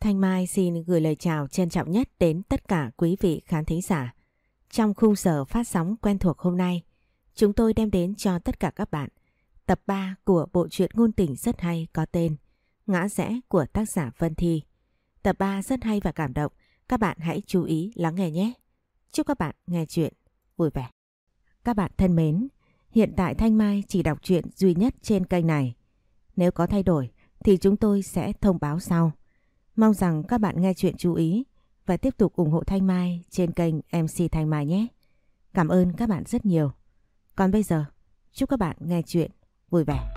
Thanh Mai xin gửi lời chào trân trọng nhất đến tất cả quý vị khán thính giả. Trong khung giờ phát sóng quen thuộc hôm nay, chúng tôi đem đến cho tất cả các bạn tập 3 của bộ truyện ngôn tình rất hay có tên Ngã rẽ của tác giả Vân Thi. Tập 3 rất hay và cảm động, các bạn hãy chú ý lắng nghe nhé. Chúc các bạn nghe chuyện vui vẻ. Các bạn thân mến, hiện tại Thanh Mai chỉ đọc truyện duy nhất trên kênh này. Nếu có thay đổi thì chúng tôi sẽ thông báo sau. Mong rằng các bạn nghe chuyện chú ý và tiếp tục ủng hộ Thanh Mai trên kênh MC Thanh Mai nhé. Cảm ơn các bạn rất nhiều. Còn bây giờ, chúc các bạn nghe chuyện vui vẻ.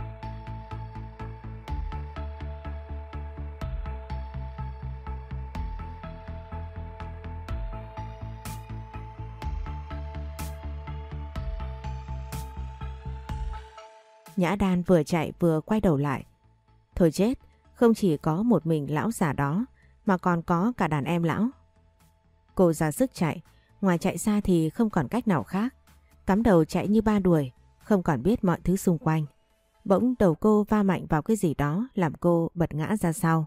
Nhã Đan vừa chạy vừa quay đầu lại. Thôi chết, không chỉ có một mình lão già đó mà còn có cả đàn em lão. Cô ra sức chạy, ngoài chạy xa thì không còn cách nào khác. Cắm đầu chạy như ba đuổi, không còn biết mọi thứ xung quanh. Bỗng đầu cô va mạnh vào cái gì đó làm cô bật ngã ra sau.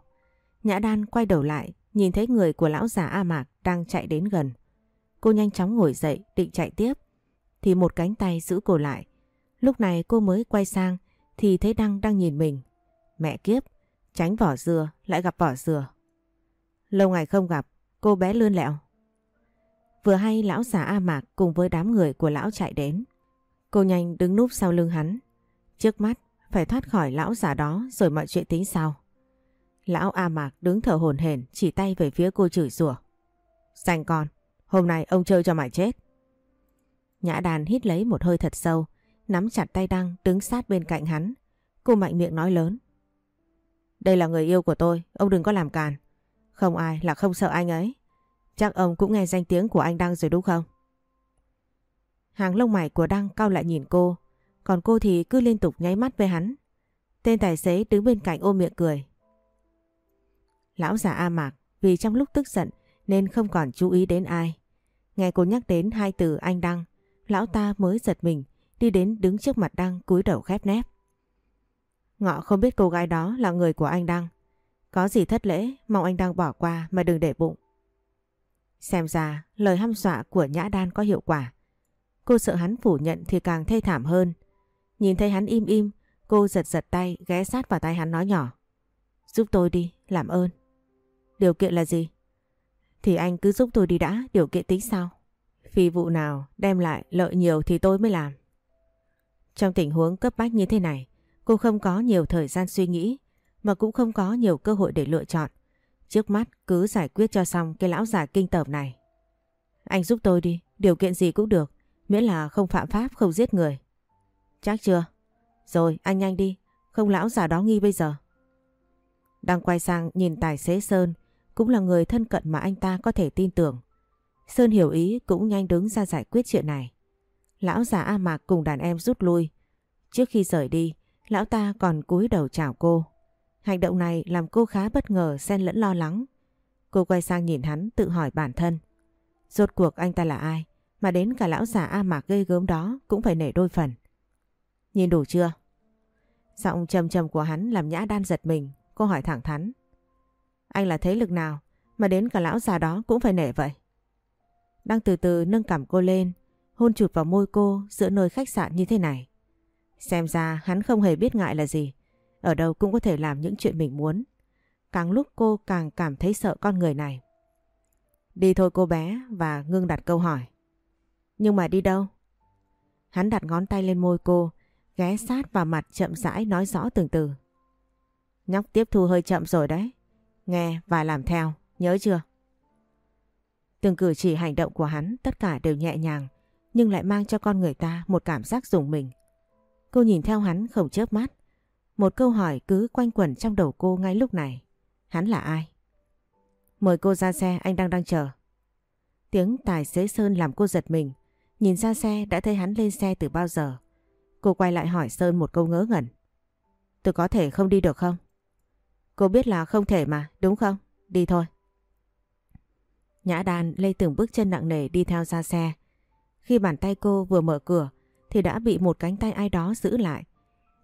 Nhã Đan quay đầu lại, nhìn thấy người của lão già A Mạc đang chạy đến gần. Cô nhanh chóng ngồi dậy định chạy tiếp, thì một cánh tay giữ cô lại. Lúc này cô mới quay sang thì thấy Đăng đang nhìn mình. Mẹ kiếp, tránh vỏ dừa lại gặp vỏ dừa. Lâu ngày không gặp, cô bé lươn lẹo. Vừa hay lão già A Mạc cùng với đám người của lão chạy đến. Cô nhanh đứng núp sau lưng hắn. Trước mắt phải thoát khỏi lão già đó rồi mọi chuyện tính sau. Lão A Mạc đứng thở hổn hển chỉ tay về phía cô chửi rủa. Dành con, hôm nay ông chơi cho mày chết. Nhã đàn hít lấy một hơi thật sâu, nắm chặt tay Đăng đứng sát bên cạnh hắn. Cô mạnh miệng nói lớn. Đây là người yêu của tôi, ông đừng có làm càn. Không ai là không sợ anh ấy. Chắc ông cũng nghe danh tiếng của anh Đăng rồi đúng không? Hàng lông mày của Đăng cao lại nhìn cô, còn cô thì cứ liên tục nháy mắt với hắn. Tên tài xế đứng bên cạnh ôm miệng cười. Lão già A Mạc vì trong lúc tức giận nên không còn chú ý đến ai. Nghe cô nhắc đến hai từ anh Đăng, lão ta mới giật mình đi đến đứng trước mặt Đăng cúi đầu khép nép. Ngọ không biết cô gái đó là người của anh Đăng. Có gì thất lễ, mong anh Đăng bỏ qua mà đừng để bụng. Xem ra lời hăm dọa của Nhã Đan có hiệu quả. Cô sợ hắn phủ nhận thì càng thê thảm hơn. Nhìn thấy hắn im im, cô giật giật tay ghé sát vào tay hắn nói nhỏ. Giúp tôi đi, làm ơn. Điều kiện là gì? Thì anh cứ giúp tôi đi đã, điều kiện tính sao? Phi vụ nào đem lại lợi nhiều thì tôi mới làm. Trong tình huống cấp bách như thế này, cô không có nhiều thời gian suy nghĩ, mà cũng không có nhiều cơ hội để lựa chọn. Trước mắt cứ giải quyết cho xong cái lão già kinh tởm này. Anh giúp tôi đi, điều kiện gì cũng được, miễn là không phạm pháp, không giết người. Chắc chưa? Rồi, anh nhanh đi, không lão già đó nghi bây giờ. Đang quay sang nhìn tài xế Sơn, cũng là người thân cận mà anh ta có thể tin tưởng. Sơn hiểu ý cũng nhanh đứng ra giải quyết chuyện này. Lão già A Mạc cùng đàn em rút lui. Trước khi rời đi, lão ta còn cúi đầu chào cô. Hành động này làm cô khá bất ngờ xen lẫn lo lắng. Cô quay sang nhìn hắn tự hỏi bản thân. Rốt cuộc anh ta là ai mà đến cả lão già A Mạc gây gớm đó cũng phải nể đôi phần. Nhìn đủ chưa? Giọng trầm trầm của hắn làm nhã đan giật mình. Cô hỏi thẳng thắn. Anh là thế lực nào mà đến cả lão già đó cũng phải nể vậy? Đang từ từ nâng cằm cô lên, hôn chụt vào môi cô giữa nơi khách sạn như thế này. Xem ra hắn không hề biết ngại là gì. Ở đâu cũng có thể làm những chuyện mình muốn. Càng lúc cô càng cảm thấy sợ con người này. Đi thôi cô bé và ngưng đặt câu hỏi. Nhưng mà đi đâu? Hắn đặt ngón tay lên môi cô, ghé sát vào mặt chậm rãi nói rõ từng từ. Nhóc tiếp thu hơi chậm rồi đấy. Nghe và làm theo, nhớ chưa? Từng cử chỉ hành động của hắn tất cả đều nhẹ nhàng, nhưng lại mang cho con người ta một cảm giác dùng mình. Cô nhìn theo hắn không chớp mắt. Một câu hỏi cứ quanh quẩn trong đầu cô ngay lúc này. Hắn là ai? Mời cô ra xe, anh đang đang chờ. Tiếng tài xế Sơn làm cô giật mình. Nhìn ra xe đã thấy hắn lên xe từ bao giờ. Cô quay lại hỏi Sơn một câu ngớ ngẩn. Tôi có thể không đi được không? Cô biết là không thể mà, đúng không? Đi thôi. Nhã đàn lê từng bước chân nặng nề đi theo ra xe. Khi bàn tay cô vừa mở cửa thì đã bị một cánh tay ai đó giữ lại.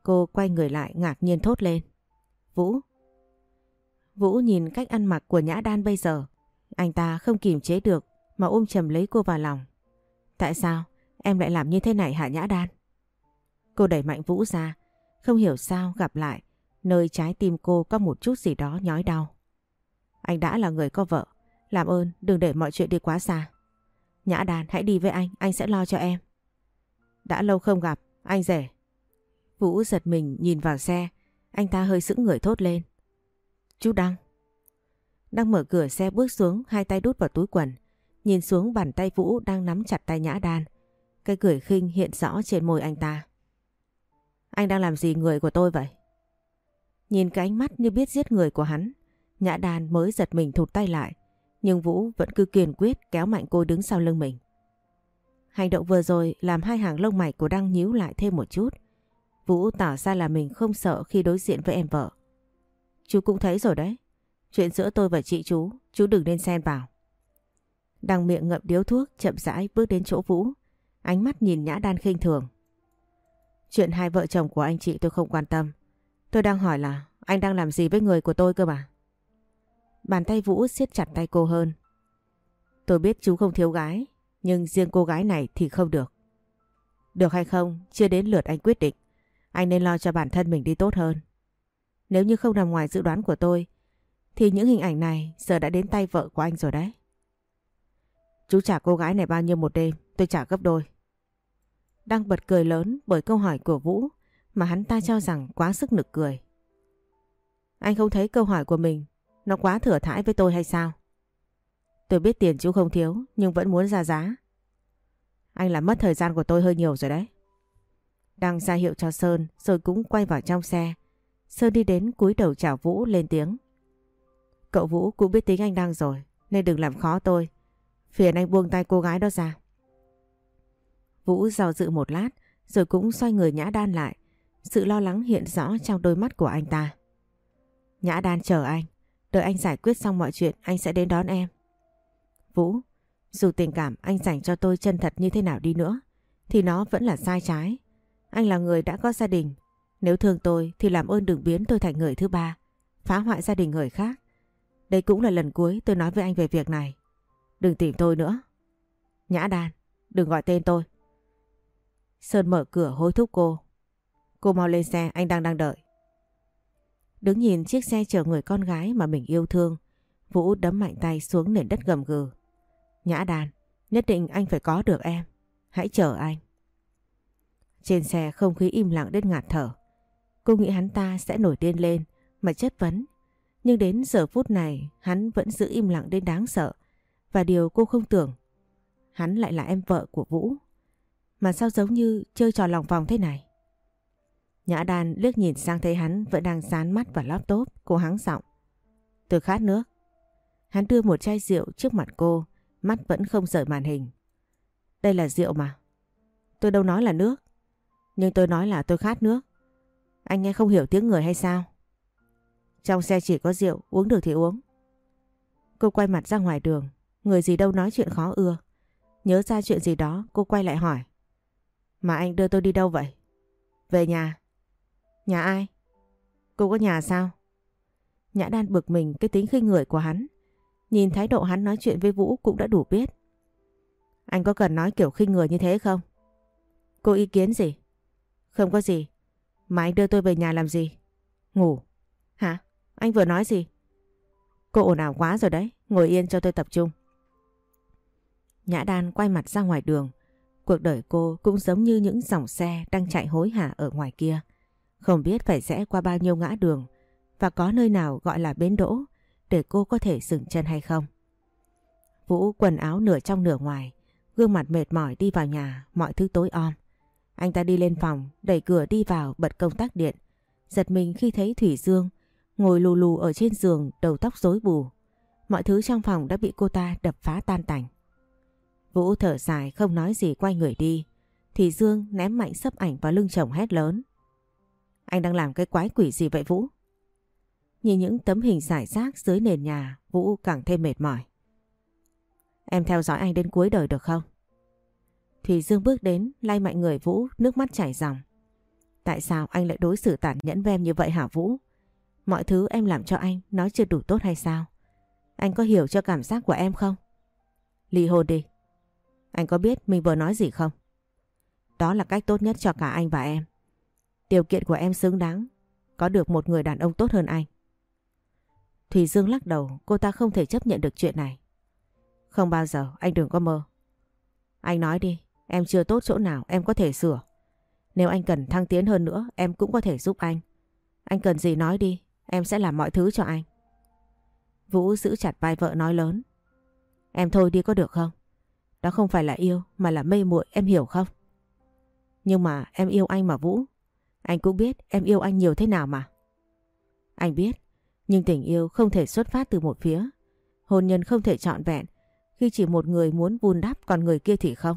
Cô quay người lại ngạc nhiên thốt lên. Vũ. Vũ nhìn cách ăn mặc của Nhã Đan bây giờ. Anh ta không kìm chế được mà ôm chầm lấy cô vào lòng. Tại sao em lại làm như thế này hả Nhã Đan? Cô đẩy mạnh Vũ ra, không hiểu sao gặp lại, nơi trái tim cô có một chút gì đó nhói đau. Anh đã là người có vợ, làm ơn đừng để mọi chuyện đi quá xa. Nhã Đan hãy đi với anh, anh sẽ lo cho em. Đã lâu không gặp, anh rể. Vũ giật mình nhìn vào xe, anh ta hơi sững người thốt lên. Chú Đăng. Đăng mở cửa xe bước xuống, hai tay đút vào túi quần, nhìn xuống bàn tay Vũ đang nắm chặt tay Nhã Đan. Cái cười khinh hiện rõ trên môi anh ta. Anh đang làm gì người của tôi vậy? Nhìn cái ánh mắt như biết giết người của hắn, Nhã Đan mới giật mình thụt tay lại, nhưng Vũ vẫn cứ kiên quyết kéo mạnh cô đứng sau lưng mình. Hành động vừa rồi làm hai hàng lông mày của Đăng nhíu lại thêm một chút. Vũ tỏ ra là mình không sợ khi đối diện với em vợ. Chú cũng thấy rồi đấy. Chuyện giữa tôi và chị chú, chú đừng nên xen vào. Đăng miệng ngậm điếu thuốc chậm rãi bước đến chỗ Vũ. Ánh mắt nhìn Nhã Đan khinh thường. Chuyện hai vợ chồng của anh chị tôi không quan tâm. Tôi đang hỏi là anh đang làm gì với người của tôi cơ mà. Bàn tay Vũ siết chặt tay cô hơn. Tôi biết chú không thiếu gái, nhưng riêng cô gái này thì không được. Được hay không, chưa đến lượt anh quyết định. Anh nên lo cho bản thân mình đi tốt hơn. Nếu như không nằm ngoài dự đoán của tôi, thì những hình ảnh này giờ đã đến tay vợ của anh rồi đấy. Chú trả cô gái này bao nhiêu một đêm, tôi trả gấp đôi. Đang bật cười lớn bởi câu hỏi của Vũ mà hắn ta cho rằng quá sức nực cười. Anh không thấy câu hỏi của mình nó quá thừa thãi với tôi hay sao? Tôi biết tiền chú không thiếu, nhưng vẫn muốn ra giá. Anh làm mất thời gian của tôi hơi nhiều rồi đấy. Đang ra hiệu cho Sơn, rồi cũng quay vào trong xe. Sơn đi đến cúi đầu chào Vũ, lên tiếng. Cậu Vũ, cũng biết tính anh đang rồi, nên đừng làm khó tôi. Phiền anh buông tay cô gái đó ra. Vũ do dự một lát, rồi cũng xoay người nhã đan lại. Sự lo lắng hiện rõ trong đôi mắt của anh ta. Nhã đan chờ anh. Đợi anh giải quyết xong mọi chuyện, anh sẽ đến đón em. Vũ, dù tình cảm anh dành cho tôi chân thật như thế nào đi nữa thì nó vẫn là sai trái. Anh là người đã có gia đình. Nếu thương tôi thì làm ơn đừng biến tôi thành người thứ ba, phá hoại gia đình người khác. Đây cũng là lần cuối tôi nói với anh về việc này. Đừng tìm tôi nữa. Nhã Đan, đừng gọi tên tôi. Sơn mở cửa hối thúc cô. Cô mau lên xe, anh đang đang đợi. Đứng nhìn chiếc xe chở người con gái mà mình yêu thương, Vũ đấm mạnh tay xuống nền đất gầm gừ. Nhã đàn, nhất định anh phải có được em. Hãy chờ anh. Trên xe không khí im lặng đến ngạt thở. Cô nghĩ hắn ta sẽ nổi điên lên mà chất vấn. Nhưng đến giờ phút này hắn vẫn giữ im lặng đến đáng sợ. Và điều cô không tưởng, hắn lại là em vợ của Vũ. Mà sao giống như chơi trò lòng vòng thế này? Nhã đàn liếc nhìn sang thấy hắn vẫn đang dán mắt vào laptop, cô hắng giọng. Tôi khát nước. Hắn đưa một chai rượu trước mặt cô, mắt vẫn không rời màn hình. Đây là rượu mà. Tôi đâu nói là nước. Nhưng tôi nói là tôi khát nước. Anh nghe không hiểu tiếng người hay sao? Trong xe chỉ có rượu, uống được thì uống. Cô quay mặt ra ngoài đường, người gì đâu nói chuyện khó ưa. Nhớ ra chuyện gì đó, cô quay lại hỏi. Mà anh đưa tôi đi đâu vậy? Về nhà. Nhà ai? Cô có nhà sao? Nhã Đan bực mình cái tính khinh người của hắn. Nhìn thái độ hắn nói chuyện với Vũ cũng đã đủ biết. Anh có cần nói kiểu khinh người như thế không? Cô ý kiến gì? Không có gì. Mà anh đưa tôi về nhà làm gì? Ngủ. Hả? Anh vừa nói gì? Cô ồn ào quá rồi đấy. Ngồi yên cho tôi tập trung. Nhã Đan quay mặt ra ngoài đường. Cuộc đời cô cũng giống như những dòng xe đang chạy hối hả ở ngoài kia. Không biết phải rẽ qua bao nhiêu ngã đường và có nơi nào gọi là bến đỗ để cô có thể dừng chân hay không. Vũ quần áo nửa trong nửa ngoài, gương mặt mệt mỏi đi vào nhà, mọi thứ tối om. Anh ta đi lên phòng, đẩy cửa đi vào bật công tắc điện. Giật mình khi thấy Thủy Dương ngồi lù lù ở trên giường đầu tóc rối bù. Mọi thứ trong phòng đã bị cô ta đập phá tan tành. Vũ thở dài không nói gì quay người đi. Thì Dương ném mạnh sấp ảnh vào lưng chồng hét lớn. Anh đang làm cái quái quỷ gì vậy Vũ? Nhìn những tấm hình giải rác dưới nền nhà, Vũ càng thêm mệt mỏi. Em theo dõi anh đến cuối đời được không? Thùy Dương bước đến, lay mạnh người Vũ, nước mắt chảy ròng. Tại sao anh lại đối xử tàn nhẫn với em như vậy hả Vũ? Mọi thứ em làm cho anh nó chưa đủ tốt hay sao? Anh có hiểu cho cảm giác của em không? Ly hôn đi. Anh có biết mình vừa nói gì không? Đó là cách tốt nhất cho cả anh và em. Điều kiện của em xứng đáng có được một người đàn ông tốt hơn anh. Thùy Dương lắc đầu, cô ta không thể chấp nhận được chuyện này. Không bao giờ, anh đừng có mơ. Anh nói đi, em chưa tốt chỗ nào em có thể sửa. Nếu anh cần thăng tiến hơn nữa, em cũng có thể giúp anh. Anh cần gì nói đi, em sẽ làm mọi thứ cho anh. Vũ giữ chặt vai vợ nói lớn. Em thôi đi có được không? Đó không phải là yêu mà là mê muội em hiểu không? Nhưng mà em yêu anh mà Vũ. Anh cũng biết em yêu anh nhiều thế nào mà. Anh biết, nhưng tình yêu không thể xuất phát từ một phía. Hôn nhân không thể trọn vẹn khi chỉ một người muốn vun đắp còn người kia thì không.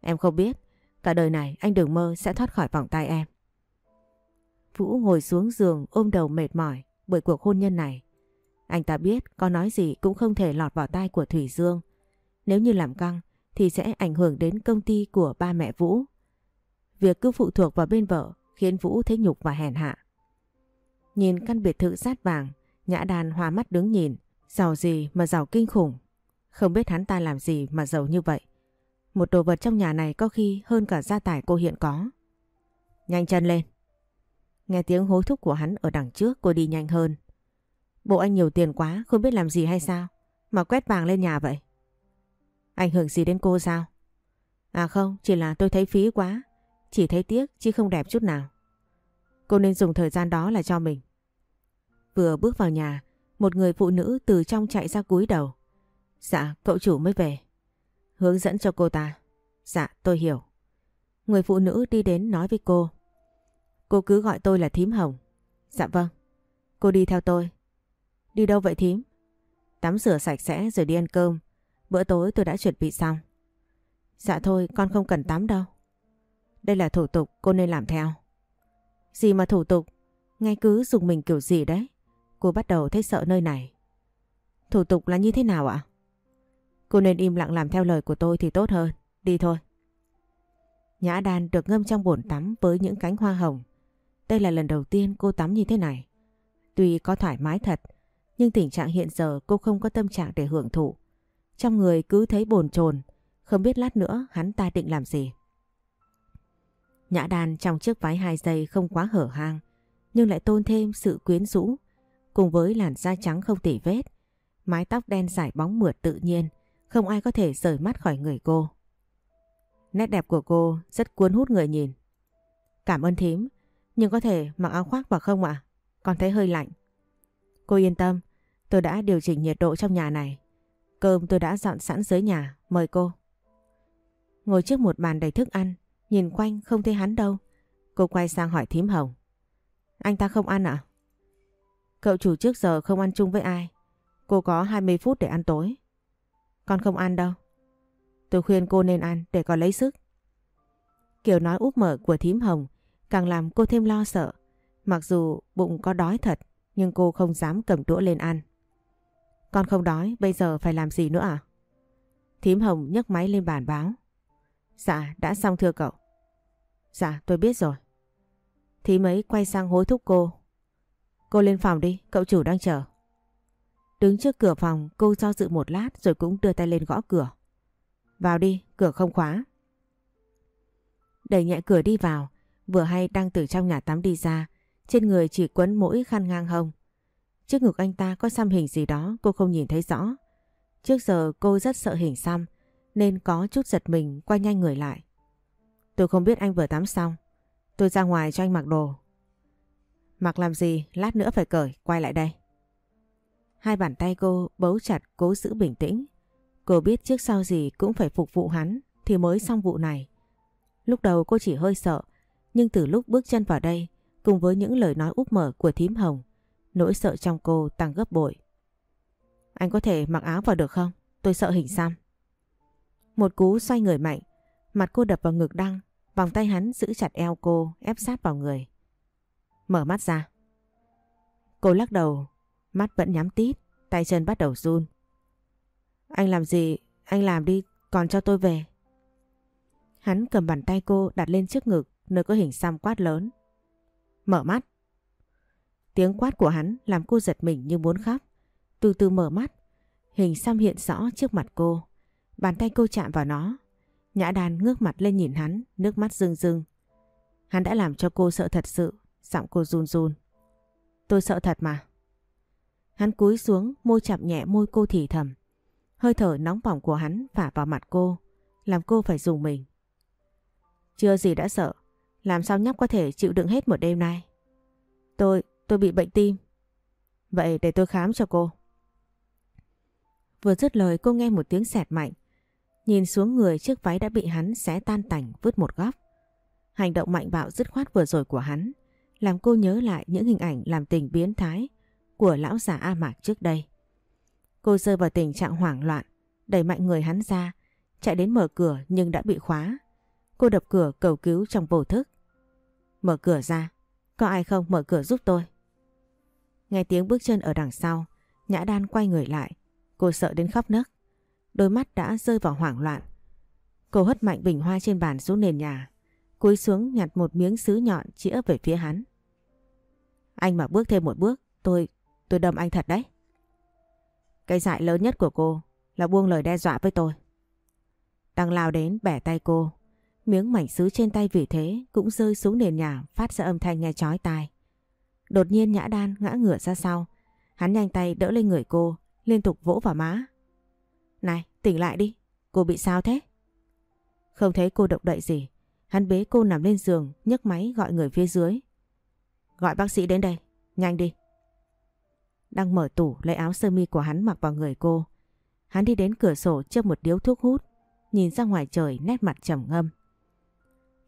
Em không biết, cả đời này anh đừng mơ sẽ thoát khỏi vòng tay em. Vũ ngồi xuống giường ôm đầu mệt mỏi bởi cuộc hôn nhân này. Anh ta biết có nói gì cũng không thể lọt vào tai của Thủy Dương. Nếu như làm căng thì sẽ ảnh hưởng đến công ty của ba mẹ Vũ. Việc cứ phụ thuộc vào bên vợ khiến Vũ thấy nhục và hèn hạ. Nhìn căn biệt thự sát vàng, Nhã Đàn hoa mắt đứng nhìn, giàu gì mà giàu kinh khủng. Không biết hắn ta làm gì mà giàu như vậy. Một đồ vật trong nhà này có khi hơn cả gia tài cô hiện có. Nhanh chân lên. Nghe tiếng hối thúc của hắn ở đằng trước cô đi nhanh hơn. Bộ anh nhiều tiền quá không biết làm gì hay sao mà quét vàng lên nhà vậy. Ảnh hưởng gì đến cô sao? À không, chỉ là tôi thấy phí quá. Chỉ thấy tiếc chứ không đẹp chút nào. Cô nên dùng thời gian đó là cho mình. Vừa bước vào nhà, một người phụ nữ từ trong chạy ra cúi đầu. Dạ, cậu chủ mới về. Hướng dẫn cho cô ta. Dạ, tôi hiểu. Người phụ nữ đi đến nói với cô. Cô cứ gọi tôi là thím hồng. Dạ vâng. Cô đi theo tôi. Đi đâu vậy thím? Tắm rửa sạch sẽ rồi đi ăn cơm. Bữa tối tôi đã chuẩn bị xong. Dạ thôi, con không cần tắm đâu. Đây là thủ tục cô nên làm theo. Gì mà thủ tục? Ngay cứ dùng mình kiểu gì đấy? Cô bắt đầu thấy sợ nơi này. Thủ tục là như thế nào ạ? Cô nên im lặng làm theo lời của tôi thì tốt hơn. Đi thôi. Nhã đan được ngâm trong bồn tắm với những cánh hoa hồng. Đây là lần đầu tiên cô tắm như thế này. Tuy có thoải mái thật, nhưng tình trạng hiện giờ cô không có tâm trạng để hưởng thụ. Trong người cứ thấy bồn chồn, không biết lát nữa hắn ta định làm gì. Nhã đàn trong chiếc váy hai giây không quá hở hang, nhưng lại tôn thêm sự quyến rũ, cùng với làn da trắng không tỉ vết, mái tóc đen dài bóng mượt tự nhiên, không ai có thể rời mắt khỏi người cô. Nét đẹp của cô rất cuốn hút người nhìn. Cảm ơn thím, nhưng có thể mặc áo khoác vào không ạ? Con thấy hơi lạnh. Cô yên tâm, tôi đã điều chỉnh nhiệt độ trong nhà này. Cơm tôi đã dọn sẵn dưới nhà, mời cô. Ngồi trước một bàn đầy thức ăn, nhìn quanh không thấy hắn đâu. Cô quay sang hỏi thím hồng. Anh ta không ăn à? Cậu chủ trước giờ không ăn chung với ai. Cô có 20 phút để ăn tối. Con không ăn đâu. Tôi khuyên cô nên ăn để có lấy sức. Kiểu nói úp mở của thím hồng càng làm cô thêm lo sợ. Mặc dù bụng có đói thật nhưng cô không dám cầm đũa lên ăn. Con không đói, bây giờ phải làm gì nữa à? Thím hồng nhấc máy lên bàn báo. Dạ, đã xong thưa cậu. Dạ, tôi biết rồi. Thí mấy quay sang hối thúc cô. Cô lên phòng đi, cậu chủ đang chờ. Đứng trước cửa phòng, cô do dự một lát rồi cũng đưa tay lên gõ cửa. Vào đi, cửa không khóa. Đẩy nhẹ cửa đi vào, vừa hay đang từ trong nhà tắm đi ra, trên người chỉ quấn mỗi khăn ngang hông. Trước ngực anh ta có xăm hình gì đó cô không nhìn thấy rõ. Trước giờ cô rất sợ hình xăm nên có chút giật mình quay nhanh người lại. Tôi không biết anh vừa tắm xong. Tôi ra ngoài cho anh mặc đồ. Mặc làm gì, lát nữa phải cởi, quay lại đây. Hai bàn tay cô bấu chặt cố giữ bình tĩnh. Cô biết trước sau gì cũng phải phục vụ hắn thì mới xong vụ này. Lúc đầu cô chỉ hơi sợ, nhưng từ lúc bước chân vào đây cùng với những lời nói úp mở của thím hồng, nỗi sợ trong cô tăng gấp bội. Anh có thể mặc áo vào được không? Tôi sợ hình xăm. Một cú xoay người mạnh, mặt cô đập vào ngực đăng, vòng tay hắn giữ chặt eo cô, ép sát vào người. Mở mắt ra. Cô lắc đầu, mắt vẫn nhắm tít, tay chân bắt đầu run. Anh làm gì? Anh làm đi, còn cho tôi về. Hắn cầm bàn tay cô đặt lên trước ngực, nơi có hình xăm quát lớn. Mở mắt. Tiếng quát của hắn làm cô giật mình như muốn khóc. Từ từ mở mắt, hình xăm hiện rõ trước mặt cô. Bàn tay cô chạm vào nó. Nhã Đan ngước mặt lên nhìn hắn, nước mắt rưng rưng. Hắn đã làm cho cô sợ thật sự, giọng cô run run. Tôi sợ thật mà. Hắn cúi xuống, môi chạm nhẹ môi cô thì thầm. Hơi thở nóng bỏng của hắn phả vào mặt cô, làm cô phải dùng mình. Chưa gì đã sợ, làm sao nhóc có thể chịu đựng hết một đêm nay. Tôi, tôi bị bệnh tim. Vậy để tôi khám cho cô. Vừa dứt lời cô nghe một tiếng sẹt mạnh. Nhìn xuống người chiếc váy đã bị hắn xé tan tành vứt một góc. Hành động mạnh bạo dứt khoát vừa rồi của hắn làm cô nhớ lại những hình ảnh làm tình biến thái của lão già A Mạc trước đây. Cô rơi vào tình trạng hoảng loạn, đẩy mạnh người hắn ra, chạy đến mở cửa nhưng đã bị khóa. Cô đập cửa cầu cứu trong vô thức. Mở cửa ra, có ai không mở cửa giúp tôi. Nghe tiếng bước chân ở đằng sau, Nhã Đan quay người lại. Cô sợ đến khóc nấc. Đôi mắt đã rơi vào hoảng loạn. Cô hất mạnh bình hoa trên bàn xuống nền nhà. Cúi xuống nhặt một miếng sứ nhọn chĩa về phía hắn. Anh mà bước thêm một bước, tôi, tôi đâm anh thật đấy. Cái dại lớn nhất của cô là buông lời đe dọa với tôi. Đang lao đến bẻ tay cô. Miếng mảnh sứ trên tay vì thế cũng rơi xuống nền nhà phát ra âm thanh nghe chói tai. Đột nhiên Nhã Đan ngã ngửa ra sau. Hắn nhanh tay đỡ lên người cô, liên tục vỗ vào má. Này, tỉnh lại đi, cô bị sao thế? Không thấy cô động đậy gì. Hắn bế cô nằm lên giường, nhấc máy gọi người phía dưới. Gọi bác sĩ đến đây, nhanh đi. Đang mở tủ lấy áo sơ mi của hắn mặc vào người cô. Hắn đi đến cửa sổ châm một điếu thuốc hút, nhìn ra ngoài trời nét mặt trầm ngâm.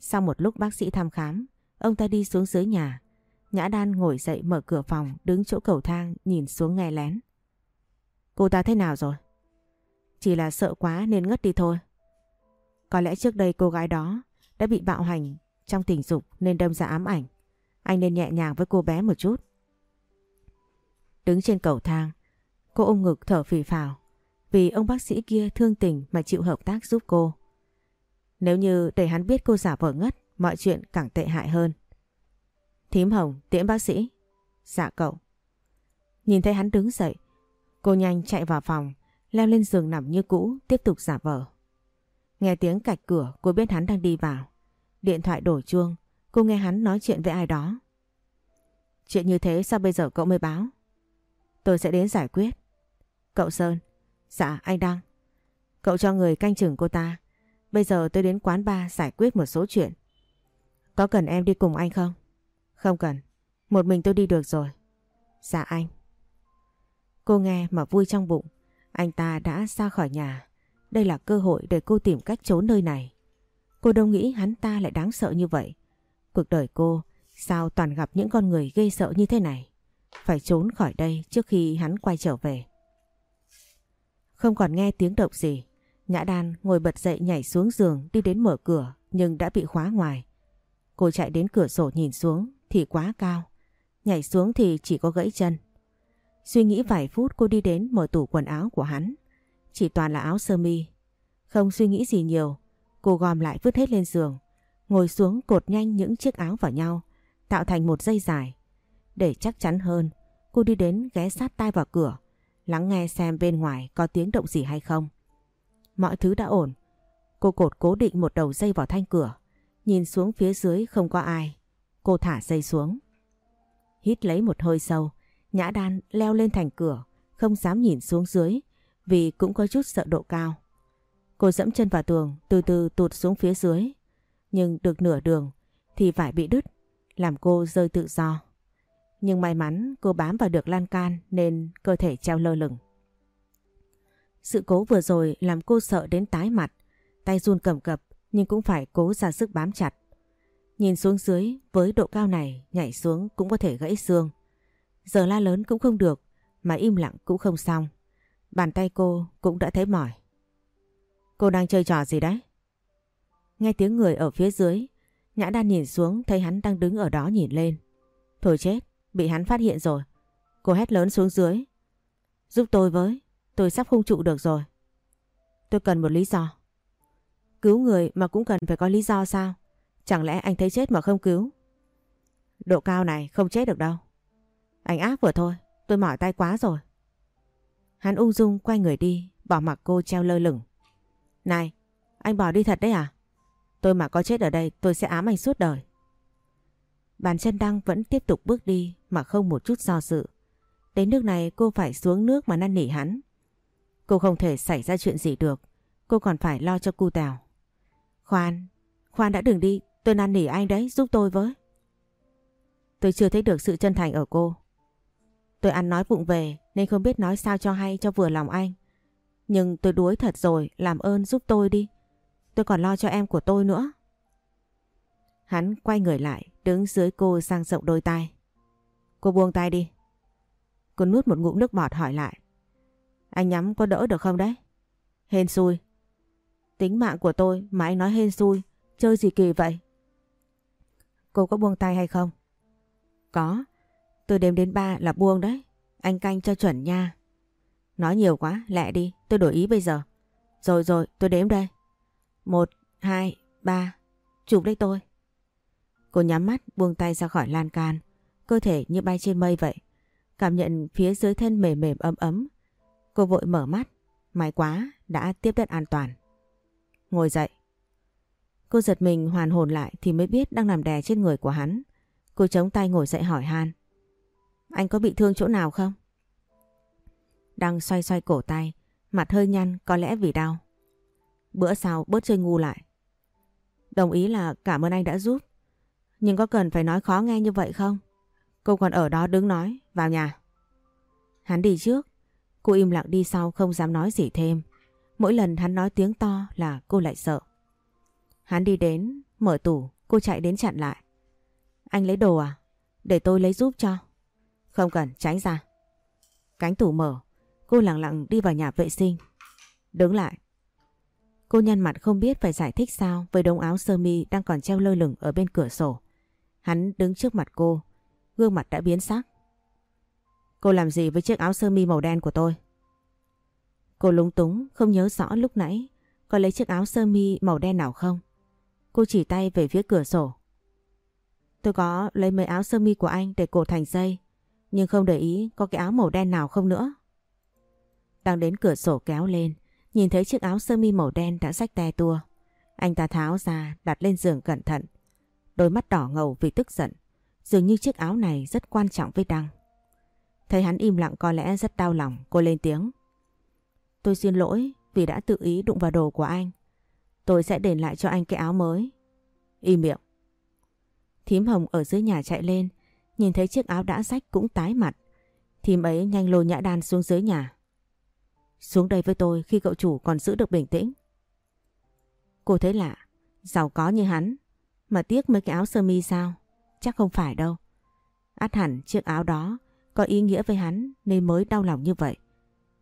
Sau một lúc bác sĩ thăm khám, ông ta đi xuống dưới nhà. Nhã Đan ngồi dậy mở cửa phòng, đứng chỗ cầu thang nhìn xuống nghe lén. Cô ta thế nào rồi? Chỉ là sợ quá nên ngất đi thôi. Có lẽ trước đây cô gái đó đã bị bạo hành trong tình dục nên đâm ra ám ảnh. Anh nên nhẹ nhàng với cô bé một chút. Đứng trên cầu thang, cô ôm ngực thở phì phào vì ông bác sĩ kia thương tình mà chịu hợp tác giúp cô. Nếu như để hắn biết cô giả vờ ngất, mọi chuyện càng tệ hại hơn. Thím Hồng, tiễn bác sĩ. Dạ cậu. Nhìn thấy hắn đứng dậy, cô nhanh chạy vào phòng, leo lên giường nằm như cũ, tiếp tục giả vờ. Nghe tiếng cạch cửa, cô biết hắn đang đi vào. Điện thoại đổ chuông, cô nghe hắn nói chuyện với ai đó. Chuyện như thế sao bây giờ cậu mới báo? Tôi sẽ đến giải quyết. Cậu Sơn. Dạ, anh Đăng. Cậu cho người canh chừng cô ta. Bây giờ tôi đến quán bar giải quyết một số chuyện. Có cần em đi cùng anh không? Không cần. Một mình tôi đi được rồi. Dạ anh. Cô nghe mà vui trong bụng. Anh ta đã ra khỏi nhà. Đây là cơ hội để cô tìm cách trốn nơi này. Cô đâu nghĩ hắn ta lại đáng sợ như vậy. Cuộc đời cô, sao toàn gặp những con người gây sợ như thế này. Phải trốn khỏi đây trước khi hắn quay trở về. Không còn nghe tiếng động gì. Nhã Đan ngồi bật dậy nhảy xuống giường đi đến mở cửa, nhưng đã bị khóa ngoài. Cô chạy đến cửa sổ nhìn xuống, thì quá cao. Nhảy xuống thì chỉ có gãy chân. Suy nghĩ vài phút cô đi đến mở tủ quần áo của hắn. Chỉ toàn là áo sơ mi. Không suy nghĩ gì nhiều, cô gom lại vứt hết lên giường. Ngồi xuống cột nhanh những chiếc áo vào nhau, tạo thành một dây dài. Để chắc chắn hơn, cô đi đến ghé sát tai vào cửa, lắng nghe xem bên ngoài có tiếng động gì hay không. Mọi thứ đã ổn. Cô cột cố định một đầu dây vào thanh cửa, nhìn xuống phía dưới không có ai. Cô thả dây xuống. Hít lấy một hơi sâu, Nhã Đan leo lên thành cửa, không dám nhìn xuống dưới vì cũng có chút sợ độ cao. Cô dẫm chân vào tường, từ từ tụt xuống phía dưới. Nhưng được nửa đường thì vải bị đứt, làm cô rơi tự do. Nhưng may mắn cô bám vào được lan can nên cơ thể treo lơ lửng. Sự cố vừa rồi làm cô sợ đến tái mặt, tay run cầm cập nhưng cũng phải cố ra sức bám chặt. Nhìn xuống dưới với độ cao này nhảy xuống cũng có thể gãy xương. Giờ la lớn cũng không được mà im lặng cũng không xong. Bàn tay cô cũng đã thấy mỏi. Cô đang chơi trò gì đấy? Nghe tiếng người ở phía dưới, Nhã Đan nhìn xuống thấy hắn đang đứng ở đó nhìn lên. Thôi chết, bị hắn phát hiện rồi. Cô hét lớn xuống dưới. Giúp tôi với, tôi sắp không trụ được rồi. Tôi cần một lý do. Cứu người mà cũng cần phải có lý do sao? Chẳng lẽ anh thấy chết mà không cứu? Độ cao này không chết được đâu. Anh ác vừa thôi, tôi mỏi tay quá rồi. Hắn ung dung quay người đi, bỏ mặc cô treo lơ lửng. Này, anh bỏ đi thật đấy à? Tôi mà có chết ở đây tôi sẽ ám anh suốt đời. Bàn chân Đăng vẫn tiếp tục bước đi mà không một chút do dự. Đến nước này cô phải xuống nước mà năn nỉ hắn. Cô không thể xảy ra chuyện gì được. Cô còn phải lo cho cu tèo. Khoan, khoan đã đừng đi. Tôi năn nỉ anh đấy, giúp tôi với. Tôi chưa thấy được sự chân thành ở cô. Tôi ăn nói vụng về nên không biết nói sao cho hay cho vừa lòng anh. Nhưng tôi đuối thật rồi, làm ơn giúp tôi đi. Tôi còn lo cho em của tôi nữa. Hắn quay người lại, đứng dưới cô sang rộng đôi tay. Cô buông tay đi. Cô nuốt một ngụm nước bọt hỏi lại. Anh nhắm có đỡ được không đấy? Hên xui. Tính mạng của tôi mà anh nói hên xui, chơi gì kỳ vậy? Cô có buông tay hay không? Có, tôi đếm đến ba là buông đấy. Anh canh cho chuẩn nha. Nói nhiều quá, lẹ đi, tôi đổi ý bây giờ. Rồi rồi, tôi đếm đây. Một, hai, ba, chụp đấy tôi. Cô nhắm mắt buông tay ra khỏi lan can, cơ thể như bay trên mây vậy. Cảm nhận phía dưới thân mềm mềm ấm ấm. Cô vội mở mắt, may quá, đã tiếp đất an toàn. Ngồi dậy. Cô giật mình hoàn hồn lại thì mới biết đang nằm đè trên người của hắn. Cô chống tay ngồi dậy hỏi Han. Anh có bị thương chỗ nào không? Đang xoay xoay cổ tay, mặt hơi nhăn có lẽ vì đau. Bữa sau bớt chơi ngu lại. Đồng ý là cảm ơn anh đã giúp. Nhưng có cần phải nói khó nghe như vậy không? Cô còn ở đó đứng nói, vào nhà. Hắn đi trước, cô im lặng đi sau không dám nói gì thêm. Mỗi lần hắn nói tiếng to là cô lại sợ. Hắn đi đến, mở tủ, cô chạy đến chặn lại. Anh lấy đồ à? Để tôi lấy giúp cho. Không cần, tránh ra. Cánh tủ mở, cô lặng lặng đi vào nhà vệ sinh. Đứng lại. Cô nhăn mặt không biết phải giải thích sao với đống áo sơ mi đang còn treo lơ lửng ở bên cửa sổ. Hắn đứng trước mặt cô, gương mặt đã biến sắc. Cô làm gì với chiếc áo sơ mi màu đen của tôi? Cô lúng túng, không nhớ rõ lúc nãy có lấy chiếc áo sơ mi màu đen nào không. Cô chỉ tay về phía cửa sổ. Tôi có lấy mấy áo sơ mi của anh để cột thành dây, nhưng không để ý có cái áo màu đen nào không nữa. Đang đến cửa sổ kéo lên, nhìn thấy chiếc áo sơ mi màu đen đã rách te tua. Anh ta tháo ra, đặt lên giường cẩn thận. Đôi mắt đỏ ngầu vì tức giận. Dường như chiếc áo này rất quan trọng với Đăng. Thấy hắn im lặng có lẽ rất đau lòng, cô lên tiếng. Tôi xin lỗi vì đã tự ý đụng vào đồ của anh. Tôi sẽ đền lại cho anh cái áo mới. Im miệng. Thím Hồng ở dưới nhà chạy lên, nhìn thấy chiếc áo đã rách cũng tái mặt. Thím ấy nhanh lôi nhã đan xuống dưới nhà. Xuống đây với tôi khi cậu chủ còn giữ được bình tĩnh. Cô thấy lạ, giàu có như hắn, mà tiếc mấy cái áo sơ mi sao? Chắc không phải đâu. Át hẳn chiếc áo đó có ý nghĩa với hắn nên mới đau lòng như vậy.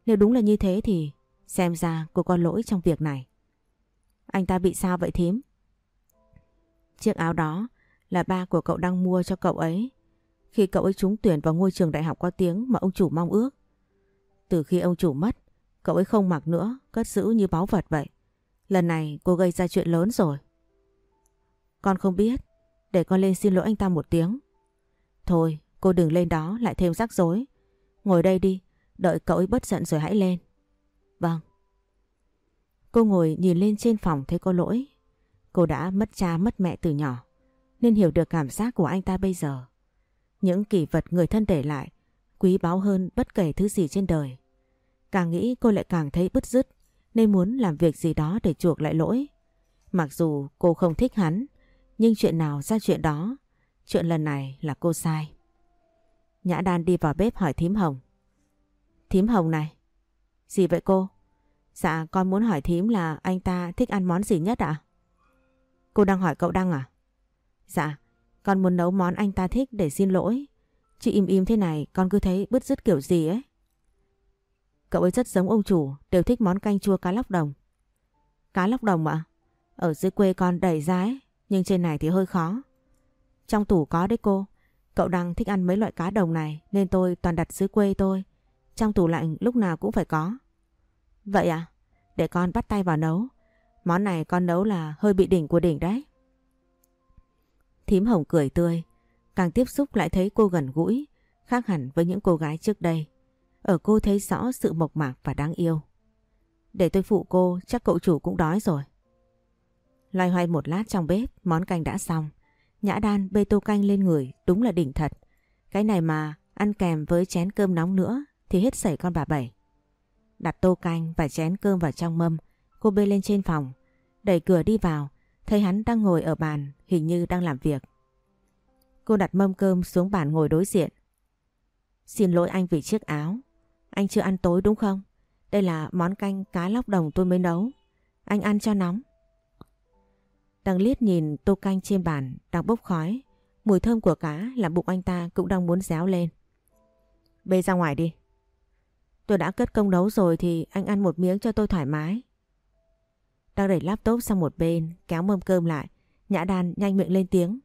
Nếu đúng là như thế thì xem ra cô có lỗi trong việc này. Anh ta bị sao vậy thím? Chiếc áo đó là ba của cậu đang mua cho cậu ấy khi cậu ấy trúng tuyển vào ngôi trường đại học có tiếng mà ông chủ mong ước. Từ khi ông chủ mất, cậu ấy không mặc nữa, cất giữ như báu vật vậy. Lần này cô gây ra chuyện lớn rồi. Con không biết, để con lên xin lỗi anh ta một tiếng. Thôi, cô đừng lên đó lại thêm rắc rối. Ngồi đây đi, đợi cậu ấy bất giận rồi hãy lên. Vâng. Cô ngồi nhìn lên trên phòng thấy có lỗi. Cô đã mất cha mất mẹ từ nhỏ, nên hiểu được cảm giác của anh ta bây giờ. Những kỷ vật người thân để lại quý báu hơn bất kể thứ gì trên đời. Càng nghĩ cô lại càng thấy bứt rứt nên muốn làm việc gì đó để chuộc lại lỗi. Mặc dù cô không thích hắn, nhưng chuyện nào ra chuyện đó, chuyện lần này là cô sai. Nhã Đan đi vào bếp hỏi thím Hồng. Thím Hồng này. Gì vậy cô? Dạ con muốn hỏi thím là anh ta thích ăn món gì nhất ạ? Cô đang hỏi cậu Đăng à? Dạ, con muốn nấu món anh ta thích để xin lỗi. Chị im im thế này con cứ thấy bứt rứt kiểu gì ấy. Cậu ấy rất giống ông chủ, đều thích món canh chua cá lóc đồng. Cá lóc đồng ạ? Ở dưới quê con đầy ra ấy, nhưng trên này thì hơi khó. Trong tủ có đấy cô. Cậu đang thích ăn mấy loại cá đồng này nên tôi toàn đặt dưới quê tôi. Trong tủ lạnh lúc nào cũng phải có. Vậy à? Để con bắt tay vào nấu. Món này con nấu là hơi bị đỉnh của đỉnh đấy. Thím Hồng cười tươi. Càng tiếp xúc lại thấy cô gần gũi. khác hẳn với những cô gái trước đây. Ở cô thấy rõ sự mộc mạc và đáng yêu. Để tôi phụ cô, chắc cậu chủ cũng đói rồi. Loay hoay một lát trong bếp, món canh đã xong. Nhã đan bê tô canh lên người, đúng là đỉnh thật. Cái này mà ăn kèm với chén cơm nóng nữa thì hết sảy con bà Bảy. Đặt tô canh và chén cơm vào trong mâm, cô bê lên trên phòng. Đẩy cửa đi vào, thấy hắn đang ngồi ở bàn, hình như đang làm việc. Cô đặt mâm cơm xuống bàn ngồi đối diện. Xin lỗi anh vì chiếc áo. Anh chưa ăn tối đúng không? Đây là món canh cá lóc đồng tôi mới nấu. Anh ăn cho nóng. Đang liếc nhìn tô canh trên bàn đang bốc khói. Mùi thơm của cá làm bụng anh ta cũng đang muốn réo lên. Bê ra ngoài đi. Tôi đã cất công nấu rồi thì anh ăn một miếng cho tôi thoải mái. Đang đẩy laptop sang một bên, kéo mâm cơm lại. Nhã đàn nhanh miệng lên tiếng.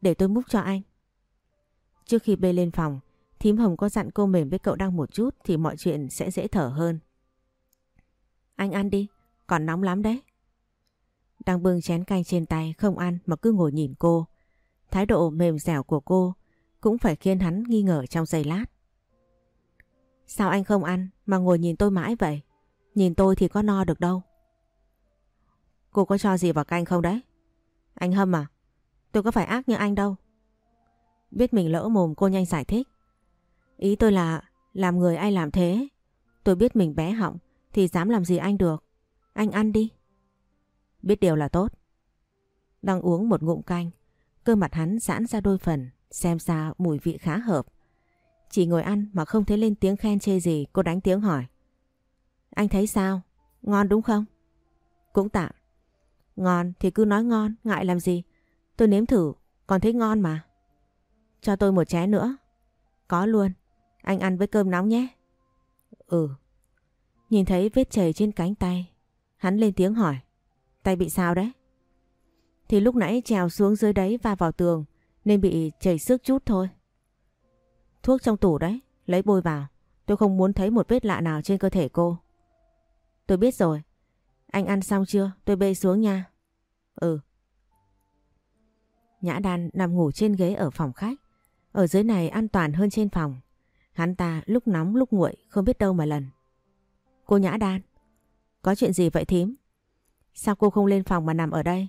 Để tôi múc cho anh. Trước khi bê lên phòng, thím Hồng có dặn cô mềm với cậu đang một chút thì mọi chuyện sẽ dễ thở hơn. Anh ăn đi, còn nóng lắm đấy. Đang bưng chén canh trên tay không ăn mà cứ ngồi nhìn cô. Thái độ mềm dẻo của cô cũng phải khiến hắn nghi ngờ trong giây lát. Sao anh không ăn mà ngồi nhìn tôi mãi vậy? Nhìn tôi thì có no được đâu. Cô có cho gì vào canh không đấy? Anh Hâm à? Tôi có phải ác như anh đâu. Biết mình lỡ mồm, cô nhanh giải thích. Ý tôi là, làm người ai làm thế. Tôi biết mình bé họng, thì dám làm gì anh được. Anh ăn đi. Biết điều là tốt. Đang uống một ngụm canh. Cơ mặt hắn giãn ra đôi phần. Xem ra mùi vị khá hợp. Chỉ ngồi ăn mà không thấy lên tiếng khen chê gì, cô đánh tiếng hỏi. Anh thấy sao? Ngon đúng không? Cũng tạm. Ngon thì cứ nói ngon, ngại làm gì? Tôi nếm thử, còn thấy ngon mà. Cho tôi một chén nữa. Có luôn, anh ăn với cơm nóng nhé. Ừ. Nhìn thấy vết chảy trên cánh tay, hắn lên tiếng hỏi. Tay bị sao đấy? Thì lúc nãy trèo xuống dưới đấy và vào tường nên bị chảy sức chút thôi. Thuốc trong tủ đấy, lấy bôi vào. Tôi không muốn thấy một vết lạ nào trên cơ thể cô. Tôi biết rồi. Anh ăn xong chưa? Tôi bê xuống nha. Ừ. Nhã Đan nằm ngủ trên ghế ở phòng khách. Ở dưới này an toàn hơn trên phòng. Hắn ta lúc nóng lúc nguội không biết đâu mà lần. Cô Nhã Đan. Có chuyện gì vậy thím? Sao cô không lên phòng mà nằm ở đây?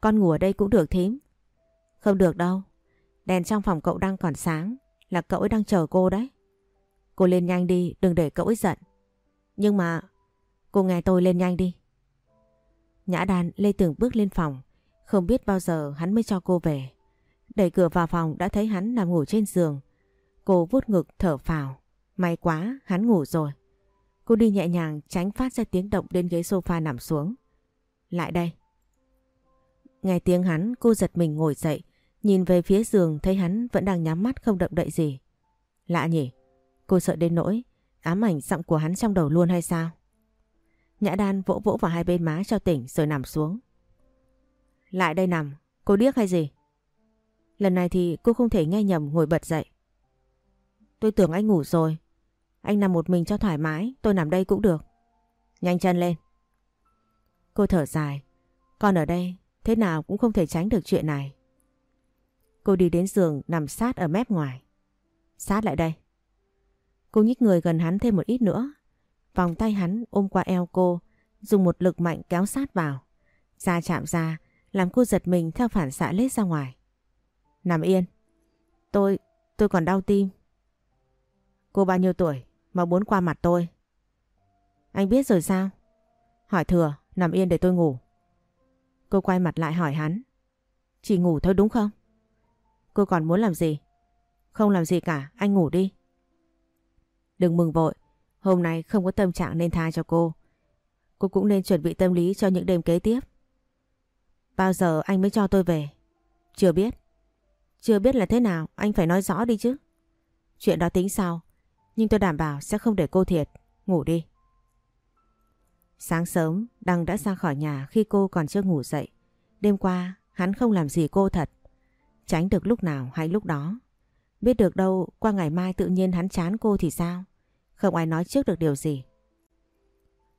Con ngủ ở đây cũng được thím. Không được đâu. Đèn trong phòng cậu đang còn sáng. Là cậu ấy đang chờ cô đấy. Cô lên nhanh đi, đừng để cậu ấy giận. Nhưng mà... Cô nghe tôi lên nhanh đi. Nhã đàn lê từng bước lên phòng. Không biết bao giờ hắn mới cho cô về. Đẩy cửa vào phòng đã thấy hắn nằm ngủ trên giường. Cô vuốt ngực thở phào. May quá, hắn ngủ rồi. Cô đi nhẹ nhàng tránh phát ra tiếng động đến ghế sofa nằm xuống. Lại đây. Nghe tiếng hắn, cô giật mình ngồi dậy. Nhìn về phía giường thấy hắn vẫn đang nhắm mắt không động đậy gì. Lạ nhỉ? Cô sợ đến nỗi ám ảnh giọng của hắn trong đầu luôn hay sao? Nhã đan vỗ vỗ vào hai bên má cho tỉnh rồi nằm xuống. Lại đây nằm, cô điếc hay gì? Lần này thì cô không thể nghe nhầm ngồi bật dậy. Tôi tưởng anh ngủ rồi. Anh nằm một mình cho thoải mái, tôi nằm đây cũng được. Nhanh chân lên. Cô thở dài. Còn ở đây, thế nào cũng không thể tránh được chuyện này. Cô đi đến giường nằm sát ở mép ngoài. Sát lại đây. Cô nhích người gần hắn thêm một ít nữa. Vòng tay hắn ôm qua eo cô, dùng một lực mạnh kéo sát vào. Da chạm ra, làm cô giật mình theo phản xạ lết ra ngoài. Nằm yên. Tôi, tôi còn đau tim. Cô bao nhiêu tuổi mà muốn qua mặt tôi? Anh biết rồi sao? Hỏi thừa, nằm yên để tôi ngủ. Cô quay mặt lại hỏi hắn. Chỉ ngủ thôi đúng không? Cô còn muốn làm gì? Không làm gì cả, anh ngủ đi. Đừng mừng vội, hôm nay không có tâm trạng nên tha cho cô. Cô cũng nên chuẩn bị tâm lý cho những đêm kế tiếp. Bao giờ anh mới cho tôi về? Chưa biết. Chưa biết là thế nào, anh phải nói rõ đi chứ. Chuyện đó tính sau, nhưng tôi đảm bảo sẽ không để cô thiệt. Ngủ đi. Sáng sớm, Đăng đã ra khỏi nhà khi cô còn chưa ngủ dậy. Đêm qua, hắn không làm gì cô thật. Tránh được lúc nào hay lúc đó. Biết được đâu qua ngày mai tự nhiên hắn chán cô thì sao? Không ai nói trước được điều gì.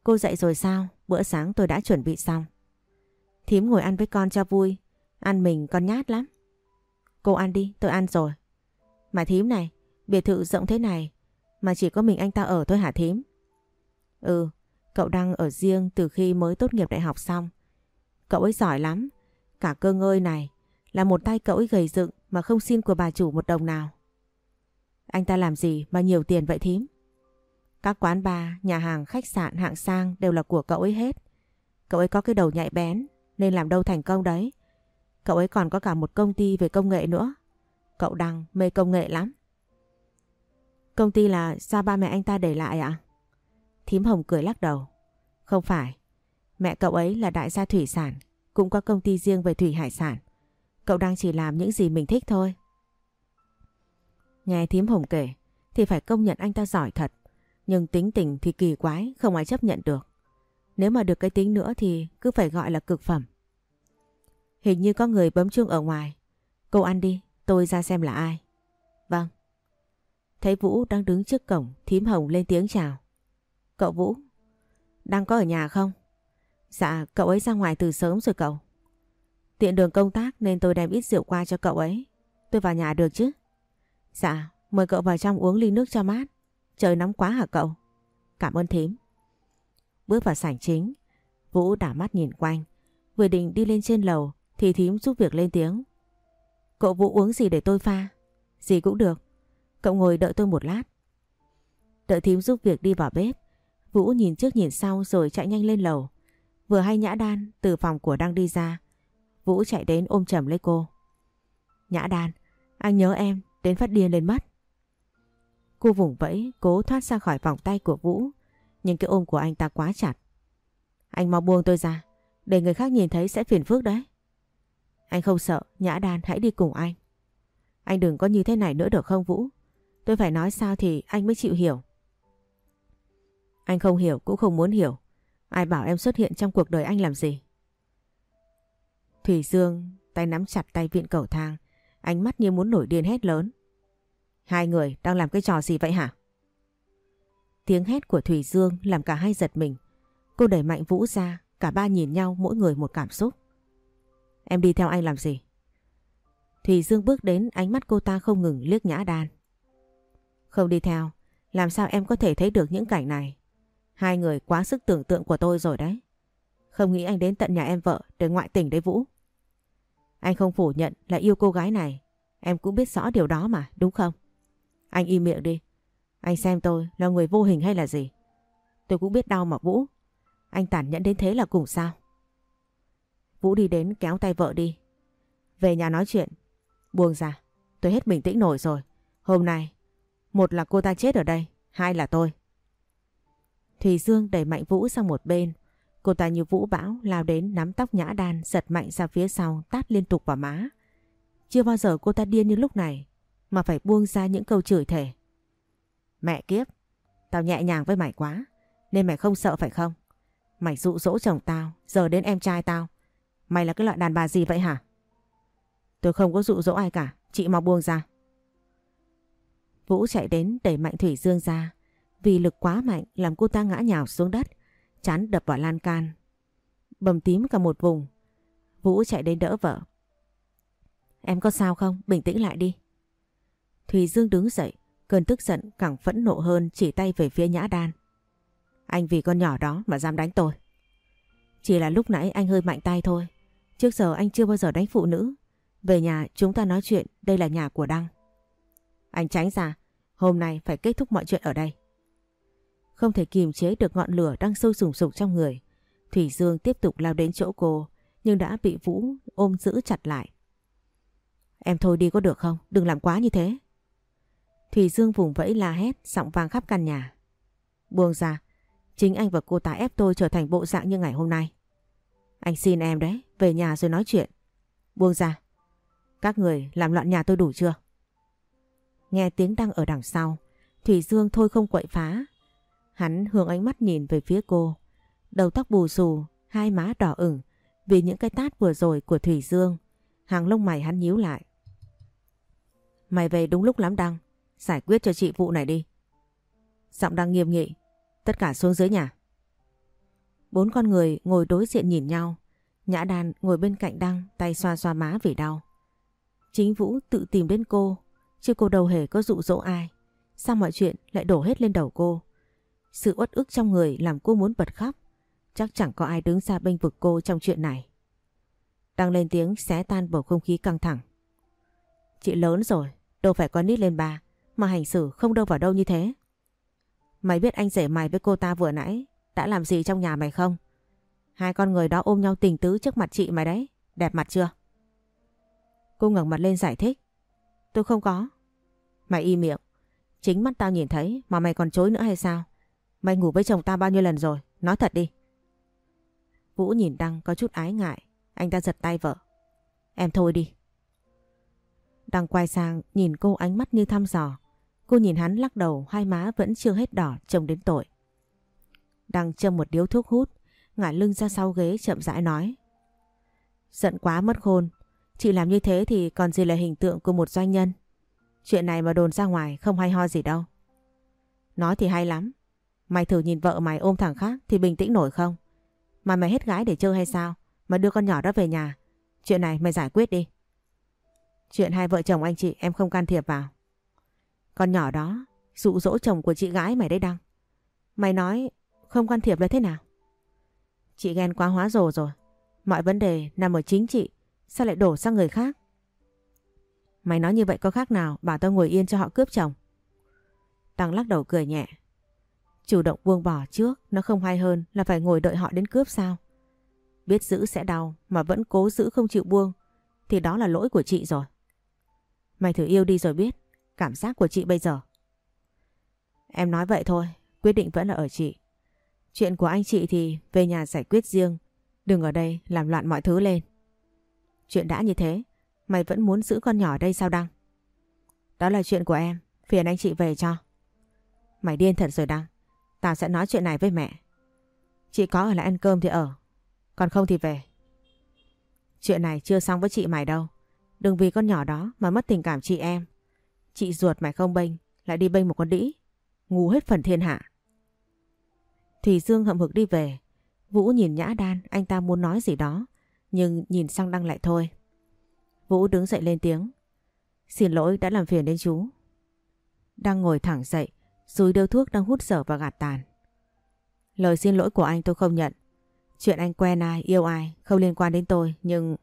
Cô dậy rồi sao? Bữa sáng tôi đã chuẩn bị xong. Thím ngồi ăn với con cho vui. Ăn mình con nhát lắm. Cô ăn đi, tôi ăn rồi. Mà thím này, biệt thự rộng thế này mà chỉ có mình anh ta ở thôi hả thím? Ừ, cậu đang ở riêng từ khi mới tốt nghiệp đại học xong. Cậu ấy giỏi lắm, cả cơ ngơi này là một tay cậu ấy gầy dựng mà không xin của bà chủ một đồng nào. Anh ta làm gì mà nhiều tiền vậy thím? Các quán bar, nhà hàng, khách sạn hạng sang đều là của cậu ấy hết. Cậu ấy có cái đầu nhạy bén nên làm đâu thành công đấy. Cậu ấy còn có cả một công ty về công nghệ nữa. Cậu Đăng mê công nghệ lắm. Công ty là do ba mẹ anh ta để lại ạ? Thím Hồng cười lắc đầu. Không phải. Mẹ cậu ấy là đại gia thủy sản, cũng có công ty riêng về thủy hải sản. Cậu đang chỉ làm những gì mình thích thôi. Nghe thím Hồng kể thì phải công nhận anh ta giỏi thật. Nhưng tính tình thì kỳ quái, không ai chấp nhận được. Nếu mà được cái tính nữa thì cứ phải gọi là cực phẩm. Hình như có người bấm chuông ở ngoài. Cô ăn đi, tôi ra xem là ai. Vâng. Thấy Vũ đang đứng trước cổng, thím hồng lên tiếng chào. Cậu Vũ, đang có ở nhà không? Dạ, cậu ấy ra ngoài từ sớm rồi cậu. Tiện đường công tác nên tôi đem ít rượu qua cho cậu ấy. Tôi vào nhà được chứ? Dạ, mời cậu vào trong uống ly nước cho mát. Trời nóng quá hả cậu? Cảm ơn thím. Bước vào sảnh chính, Vũ đảo mắt nhìn quanh. Vừa định đi lên trên lầu thì thím giúp việc lên tiếng. Cậu Vũ uống gì để tôi pha? Gì cũng được. Cậu ngồi đợi tôi một lát. Đợi thím giúp việc đi vào bếp. Vũ nhìn trước nhìn sau rồi chạy nhanh lên lầu. Vừa hay Nhã Đan từ phòng của đang đi ra. Vũ chạy đến ôm chầm lấy cô. Nhã Đan, anh nhớ em, đến phát điên lên mất. Cô vùng vẫy, cố thoát ra khỏi vòng tay của Vũ. Nhưng cái ôm của anh ta quá chặt. Anh mau buông tôi ra, để người khác nhìn thấy sẽ phiền phức đấy. Anh không sợ, Nhã Đan hãy đi cùng anh. Anh đừng có như thế này nữa được không Vũ? Tôi phải nói sao thì anh mới chịu hiểu. Anh không hiểu cũng không muốn hiểu. Ai bảo em xuất hiện trong cuộc đời anh làm gì? Thủy Dương tay nắm chặt tay viện cầu thang. Ánh mắt như muốn nổi điên hét lớn. Hai người đang làm cái trò gì vậy hả? Tiếng hét của Thủy Dương làm cả hai giật mình. Cô đẩy mạnh Vũ ra, cả ba nhìn nhau mỗi người một cảm xúc. Em đi theo anh làm gì? Thủy Dương bước đến ánh mắt cô ta không ngừng liếc nhã đan. Không đi theo, làm sao em có thể thấy được những cảnh này? Hai người quá sức tưởng tượng của tôi rồi đấy. Không nghĩ anh đến tận nhà em vợ để ngoại tình đấy Vũ. Anh không phủ nhận là yêu cô gái này. Em cũng biết rõ điều đó mà, đúng không? Anh im miệng đi. Anh xem tôi là người vô hình hay là gì? Tôi cũng biết đau mà Vũ. Anh tản nhẫn đến thế là cùng sao? Vũ đi đến kéo tay vợ đi. Về nhà nói chuyện. Buông ra. Tôi hết bình tĩnh nổi rồi. Hôm nay, một là cô ta chết ở đây, hai là tôi. Thùy Dương đẩy mạnh Vũ sang một bên. Cô ta như vũ bão lao đến nắm tóc nhã đan giật mạnh ra phía sau tát liên tục vào má. Chưa bao giờ cô ta điên như lúc này mà phải buông ra những câu chửi thề. Mẹ kiếp, tao nhẹ nhàng với mày quá nên mày không sợ phải không? Mày dụ dỗ chồng tao, giờ đến em trai tao. Mày là cái loại đàn bà gì vậy hả? Tôi không có dụ dỗ ai cả, chị mau buông ra. Vũ chạy đến đẩy mạnh Thủy Dương ra. Vì lực quá mạnh làm cô ta ngã nhào xuống đất, chán đập vào lan can. Bầm tím cả một vùng. Vũ chạy đến đỡ vợ. Em có sao không? Bình tĩnh lại đi. Thùy Dương đứng dậy, cơn tức giận càng phẫn nộ hơn chỉ tay về phía Nhã Đan. Anh vì con nhỏ đó mà dám đánh tôi. Chỉ là lúc nãy anh hơi mạnh tay thôi. Trước giờ anh chưa bao giờ đánh phụ nữ. Về nhà chúng ta nói chuyện, đây là nhà của Đăng. Anh tránh ra, hôm nay phải kết thúc mọi chuyện ở đây. Không thể kìm chế được ngọn lửa đang sôi sùng sục trong người. Thủy Dương tiếp tục lao đến chỗ cô, nhưng đã bị Vũ ôm giữ chặt lại. Em thôi đi có được không? Đừng làm quá như thế. Thủy Dương vùng vẫy la hét, giọng vang khắp căn nhà. Buông ra, chính anh và cô ta ép tôi trở thành bộ dạng như ngày hôm nay. Anh xin em đấy, về nhà rồi nói chuyện. Buông ra. Các người làm loạn nhà tôi đủ chưa? Nghe tiếng đăng ở đằng sau, Thủy Dương thôi không quậy phá. Hắn hướng ánh mắt nhìn về phía cô. Đầu tóc bù xù, hai má đỏ ửng vì những cái tát vừa rồi của Thủy Dương. Hàng lông mày hắn nhíu lại. Mày về đúng lúc lắm Đăng. Giải quyết cho chị vụ này đi. Giọng đang nghiêm nghị. Tất cả xuống dưới nhà. Bốn con người ngồi đối diện nhìn nhau. Nhã đàn ngồi bên cạnh Đăng tay xoa xoa má vì đau. Chính Vũ tự tìm đến cô Chứ cô đâu hề có dụ dỗ ai. Sao mọi chuyện lại đổ hết lên đầu cô? Sự uất ức trong người làm cô muốn bật khóc. Chắc chẳng có ai đứng ra bênh vực cô trong chuyện này. Đang lên tiếng xé tan bầu không khí căng thẳng. Chị lớn rồi, đâu phải con nít lên ba, mà hành xử không đâu vào đâu như thế. Mày biết anh rể mày với cô ta vừa nãy đã làm gì trong nhà mày không? Hai con người đó ôm nhau tình tứ trước mặt chị mày đấy, đẹp mặt chưa? Cô ngẩng mặt lên giải thích. Tôi không có. Mày im miệng. Chính mắt tao nhìn thấy mà mày còn chối nữa hay sao? Mày ngủ với chồng tao bao nhiêu lần rồi? Nói thật đi. Vũ nhìn Đăng có chút ái ngại. Anh ta giật tay vợ. Em thôi đi. Đăng quay sang nhìn cô ánh mắt như thăm dò. Cô nhìn hắn lắc đầu hai má vẫn chưa hết đỏ trông đến tội. đang châm một điếu thuốc hút, ngả lưng ra sau ghế chậm rãi nói. Giận quá mất khôn, chị làm như thế thì còn gì là hình tượng của một doanh nhân. Chuyện này mà đồn ra ngoài không hay ho gì đâu. Nói thì hay lắm, mày thử nhìn vợ mày ôm thằng khác thì bình tĩnh nổi không? Mà mày hết gái để chơi hay sao? Mà đưa con nhỏ đó về nhà. Chuyện này mày giải quyết đi. Chuyện hai vợ chồng anh chị em không can thiệp vào. Con nhỏ đó, dụ dỗ chồng của chị gái mày đấy Đăng. Mày nói, không can thiệp là thế nào? Chị ghen quá hóa rồ rồi. Mọi vấn đề nằm ở chính chị. Sao lại đổ sang người khác? Mày nói như vậy có khác nào bảo tao ngồi yên cho họ cướp chồng? Đăng lắc đầu cười nhẹ. Chủ động buông bỏ trước, nó không hay hơn là phải ngồi đợi họ đến cướp sao? Biết giữ sẽ đau mà vẫn cố giữ không chịu buông, thì đó là lỗi của chị rồi. Mày thử yêu đi rồi biết cảm giác của chị bây giờ. Em nói vậy thôi, quyết định vẫn là ở chị. Chuyện của anh chị thì về nhà giải quyết riêng, đừng ở đây làm loạn mọi thứ lên. Chuyện đã như thế, mày vẫn muốn giữ con nhỏ đây sao Đăng? Đó là chuyện của em, phiền anh chị về cho. Mày điên thật rồi Đăng, tao sẽ nói chuyện này với mẹ. Chị có ở lại ăn cơm thì ở, còn không thì về. Chuyện này chưa xong với chị mày đâu. Đừng vì con nhỏ đó mà mất tình cảm chị em. Chị ruột mày không bênh, lại đi bênh một con đĩ. Ngu hết phần thiên hạ. Thủy Dương hậm hực đi về. Vũ nhìn Nhã Đan, anh ta muốn nói gì đó. Nhưng nhìn sang Đăng lại thôi. Vũ đứng dậy lên tiếng. Xin lỗi đã làm phiền đến chú. Đăng ngồi thẳng dậy, rồi đeo thuốc đang hút dở và gạt tàn. Lời xin lỗi của anh tôi không nhận. Chuyện anh quen ai, yêu ai không liên quan đến tôi nhưng...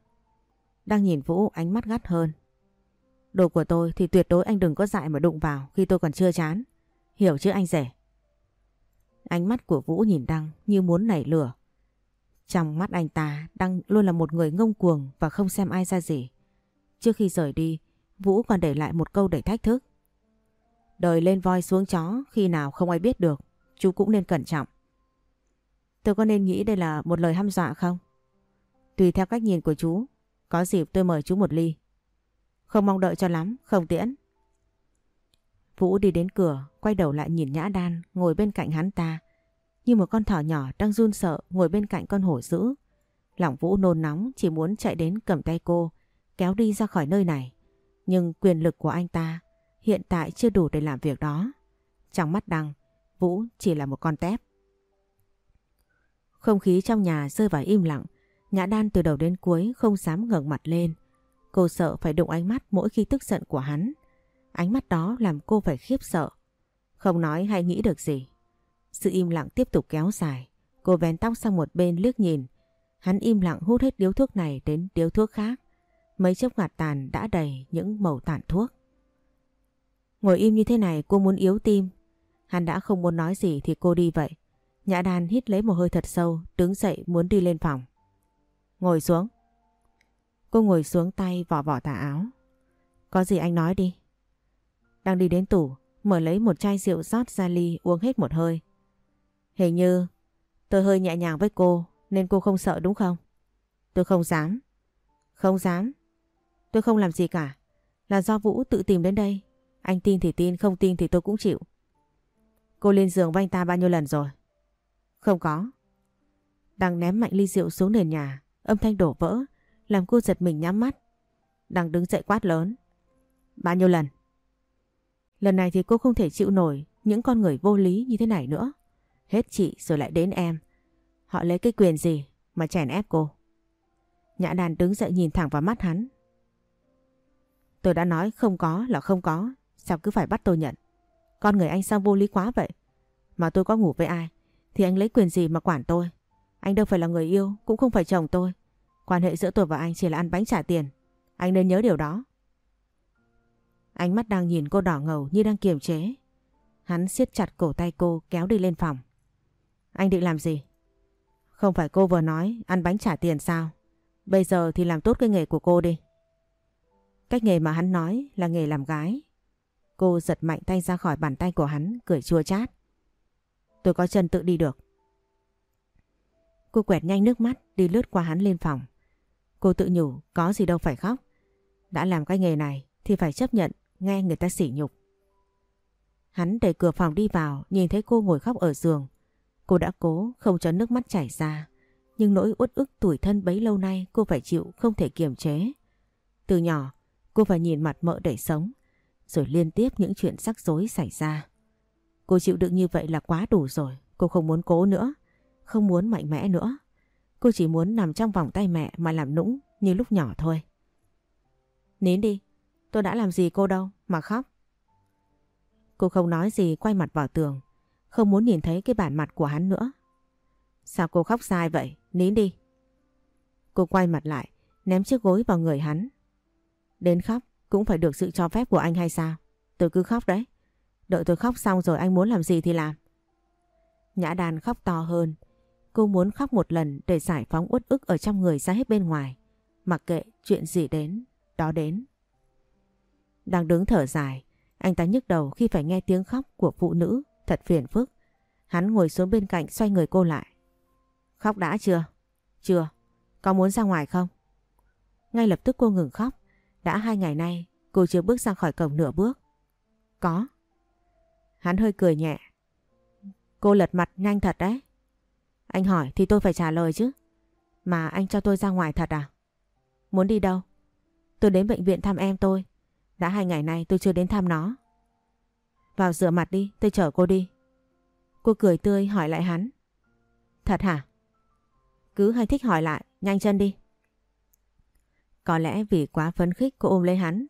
Đang nhìn Vũ ánh mắt gắt hơn. Đồ của tôi thì tuyệt đối anh đừng có dại mà đụng vào khi tôi còn chưa chán. Hiểu chứ anh rể? Ánh mắt của Vũ nhìn Đăng như muốn nảy lửa. Trong mắt anh ta, Đăng luôn là một người ngông cuồng và không xem ai ra gì. Trước khi rời đi, Vũ còn để lại một câu để thách thức. Đời lên voi xuống chó khi nào không ai biết được, chú cũng nên cẩn trọng. Tôi có nên nghĩ đây là một lời hăm dọa không? Tùy theo cách nhìn của chú, có dịp tôi mời chú một ly. Không mong đợi cho lắm, không tiễn. Vũ đi đến cửa, quay đầu lại nhìn Nhã Đan ngồi bên cạnh hắn ta. Như một con thỏ nhỏ đang run sợ ngồi bên cạnh con hổ dữ. Lòng Vũ nôn nóng chỉ muốn chạy đến cầm tay cô, kéo đi ra khỏi nơi này. Nhưng quyền lực của anh ta hiện tại chưa đủ để làm việc đó. Trong mắt Đăng, Vũ chỉ là một con tép. Không khí trong nhà rơi vào im lặng. Nhã Đan từ đầu đến cuối không dám ngẩng mặt lên. Cô sợ phải đụng ánh mắt mỗi khi tức giận của hắn. Ánh mắt đó làm cô phải khiếp sợ. Không nói hay nghĩ được gì. Sự im lặng tiếp tục kéo dài. Cô vén tóc sang một bên liếc nhìn. Hắn im lặng hút hết điếu thuốc này đến điếu thuốc khác. Mấy chốc ngạt tàn đã đầy những màu tàn thuốc. Ngồi im như thế này cô muốn yếu tim. Hắn đã không muốn nói gì thì cô đi vậy. Nhã đàn hít lấy một hơi thật sâu, đứng dậy muốn đi lên phòng. Ngồi xuống. Cô ngồi xuống tay vỏ vỏ tà áo. Có gì anh nói đi. Đang đi đến tủ, mở lấy một chai rượu rót ra ly uống hết một hơi. Hình như tôi hơi nhẹ nhàng với cô nên cô không sợ đúng không? Tôi không dám. Không dám. Tôi không làm gì cả. Là do Vũ tự tìm đến đây. Anh tin thì tin, không tin thì tôi cũng chịu. Cô lên giường với anh ta bao nhiêu lần rồi? Không có. Đang ném mạnh ly rượu xuống nền nhà, âm thanh đổ vỡ, làm cô giật mình nhắm mắt. Đang đứng dậy quát lớn. Bao nhiêu lần? Lần này thì cô không thể chịu nổi những con người vô lý như thế này nữa. Hết chị rồi lại đến em. Họ lấy cái quyền gì mà chèn ép cô? Nhã đàn đứng dậy nhìn thẳng vào mắt hắn. Tôi đã nói không có là không có, sao cứ phải bắt tôi nhận. Con người anh sao vô lý quá vậy? Mà tôi có ngủ với ai, thì anh lấy quyền gì mà quản tôi? Anh đâu phải là người yêu, cũng không phải chồng tôi. Quan hệ giữa tôi và anh chỉ là ăn bánh trả tiền. Anh nên nhớ điều đó. Ánh mắt đang nhìn cô đỏ ngầu như đang kiềm chế. Hắn siết chặt cổ tay cô kéo đi lên phòng. Anh định làm gì? Không phải cô vừa nói ăn bánh trả tiền sao? Bây giờ thì làm tốt cái nghề của cô đi. Cách nghề mà hắn nói là nghề làm gái. Cô giật mạnh tay ra khỏi bàn tay của hắn, cười chua chát. Tôi có chân tự đi được. Cô quẹt nhanh nước mắt đi lướt qua hắn lên phòng. Cô tự nhủ, có gì đâu phải khóc. Đã làm cái nghề này thì phải chấp nhận nghe người ta sỉ nhục. Hắn đẩy cửa phòng đi vào, nhìn thấy cô ngồi khóc ở giường. Cô đã cố không cho nước mắt chảy ra. Nhưng nỗi uất ức tuổi thân bấy lâu nay cô phải chịu không thể kiềm chế. Từ nhỏ, cô phải nhìn mặt mợ để sống. Rồi liên tiếp những chuyện rắc rối xảy ra. Cô chịu đựng như vậy là quá đủ rồi. Cô không muốn cố nữa. Không muốn mạnh mẽ nữa. Cô chỉ muốn nằm trong vòng tay mẹ mà làm nũng như lúc nhỏ thôi. Nín đi. Tôi đã làm gì cô đâu mà khóc. Cô không nói gì quay mặt vào tường. Không muốn nhìn thấy cái bản mặt của hắn nữa. Sao cô khóc sai vậy? Nín đi. Cô quay mặt lại, ném chiếc gối vào người hắn. Đến khóc cũng phải được sự cho phép của anh hay sao? Tôi cứ khóc đấy. Đợi tôi khóc xong rồi anh muốn làm gì thì làm. Nhã đàn khóc to hơn. Cô muốn khóc một lần để giải phóng uất ức ở trong người ra hết bên ngoài. Mặc kệ chuyện gì đến, đó đến. Đang đứng thở dài, anh ta nhức đầu khi phải nghe tiếng khóc của phụ nữ, thật phiền phức. Hắn ngồi xuống bên cạnh xoay người cô lại. Khóc đã chưa? Chưa. Có muốn ra ngoài không? Ngay lập tức cô ngừng khóc. Đã hai ngày nay cô chưa bước ra khỏi cổng nửa bước. Có. Hắn hơi cười nhẹ. Cô lật mặt nhanh thật đấy. Anh hỏi thì tôi phải trả lời chứ. Mà anh cho tôi ra ngoài thật à? Muốn đi đâu? Tôi đến bệnh viện thăm em tôi. Đã hai ngày nay tôi chưa đến thăm nó. Vào rửa mặt đi, tôi chở cô đi. Cô cười tươi hỏi lại hắn. Thật hả? Cứ hay thích hỏi lại, nhanh chân đi. Có lẽ vì quá phấn khích cô ôm lấy hắn.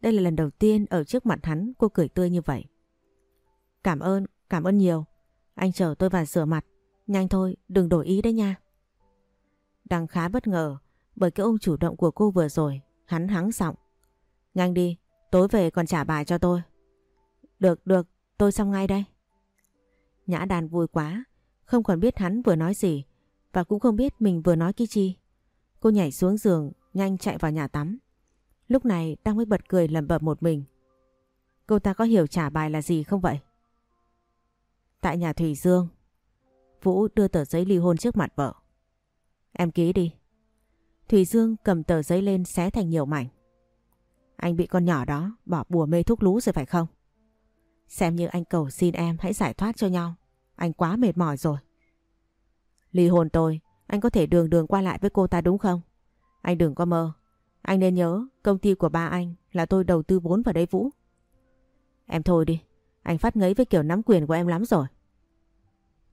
Đây là lần đầu tiên ở trước mặt hắn cô cười tươi như vậy. Cảm ơn, cảm ơn nhiều. Anh chờ tôi vào rửa mặt. Nhanh thôi, đừng đổi ý đấy nha. Đang khá bất ngờ bởi cái ôm chủ động của cô vừa rồi. Hắn hắng giọng. Nhanh đi, tối về còn trả bài cho tôi. Được, được, tôi xong ngay đây. Nhã đàn vui quá, không còn biết hắn vừa nói gì và cũng không biết mình vừa nói cái chi. Cô nhảy xuống giường, nhanh chạy vào nhà tắm. Lúc này đang mới bật cười lẩm bẩm một mình. Cô ta có hiểu trả bài là gì không vậy? Tại nhà Thủy Dương, Vũ đưa tờ giấy ly hôn trước mặt vợ. Em ký đi. Thủy Dương cầm tờ giấy lên xé thành nhiều mảnh. Anh bị con nhỏ đó bỏ bùa mê thuốc lú rồi phải không? Xem như anh cầu xin em hãy giải thoát cho nhau. Anh quá mệt mỏi rồi. Ly hôn tôi, anh có thể đường đường qua lại với cô ta đúng không? Anh đừng có mơ. Anh nên nhớ công ty của ba anh là tôi đầu tư vốn vào đấy Vũ. Em thôi đi, anh phát ngấy với kiểu nắm quyền của em lắm rồi.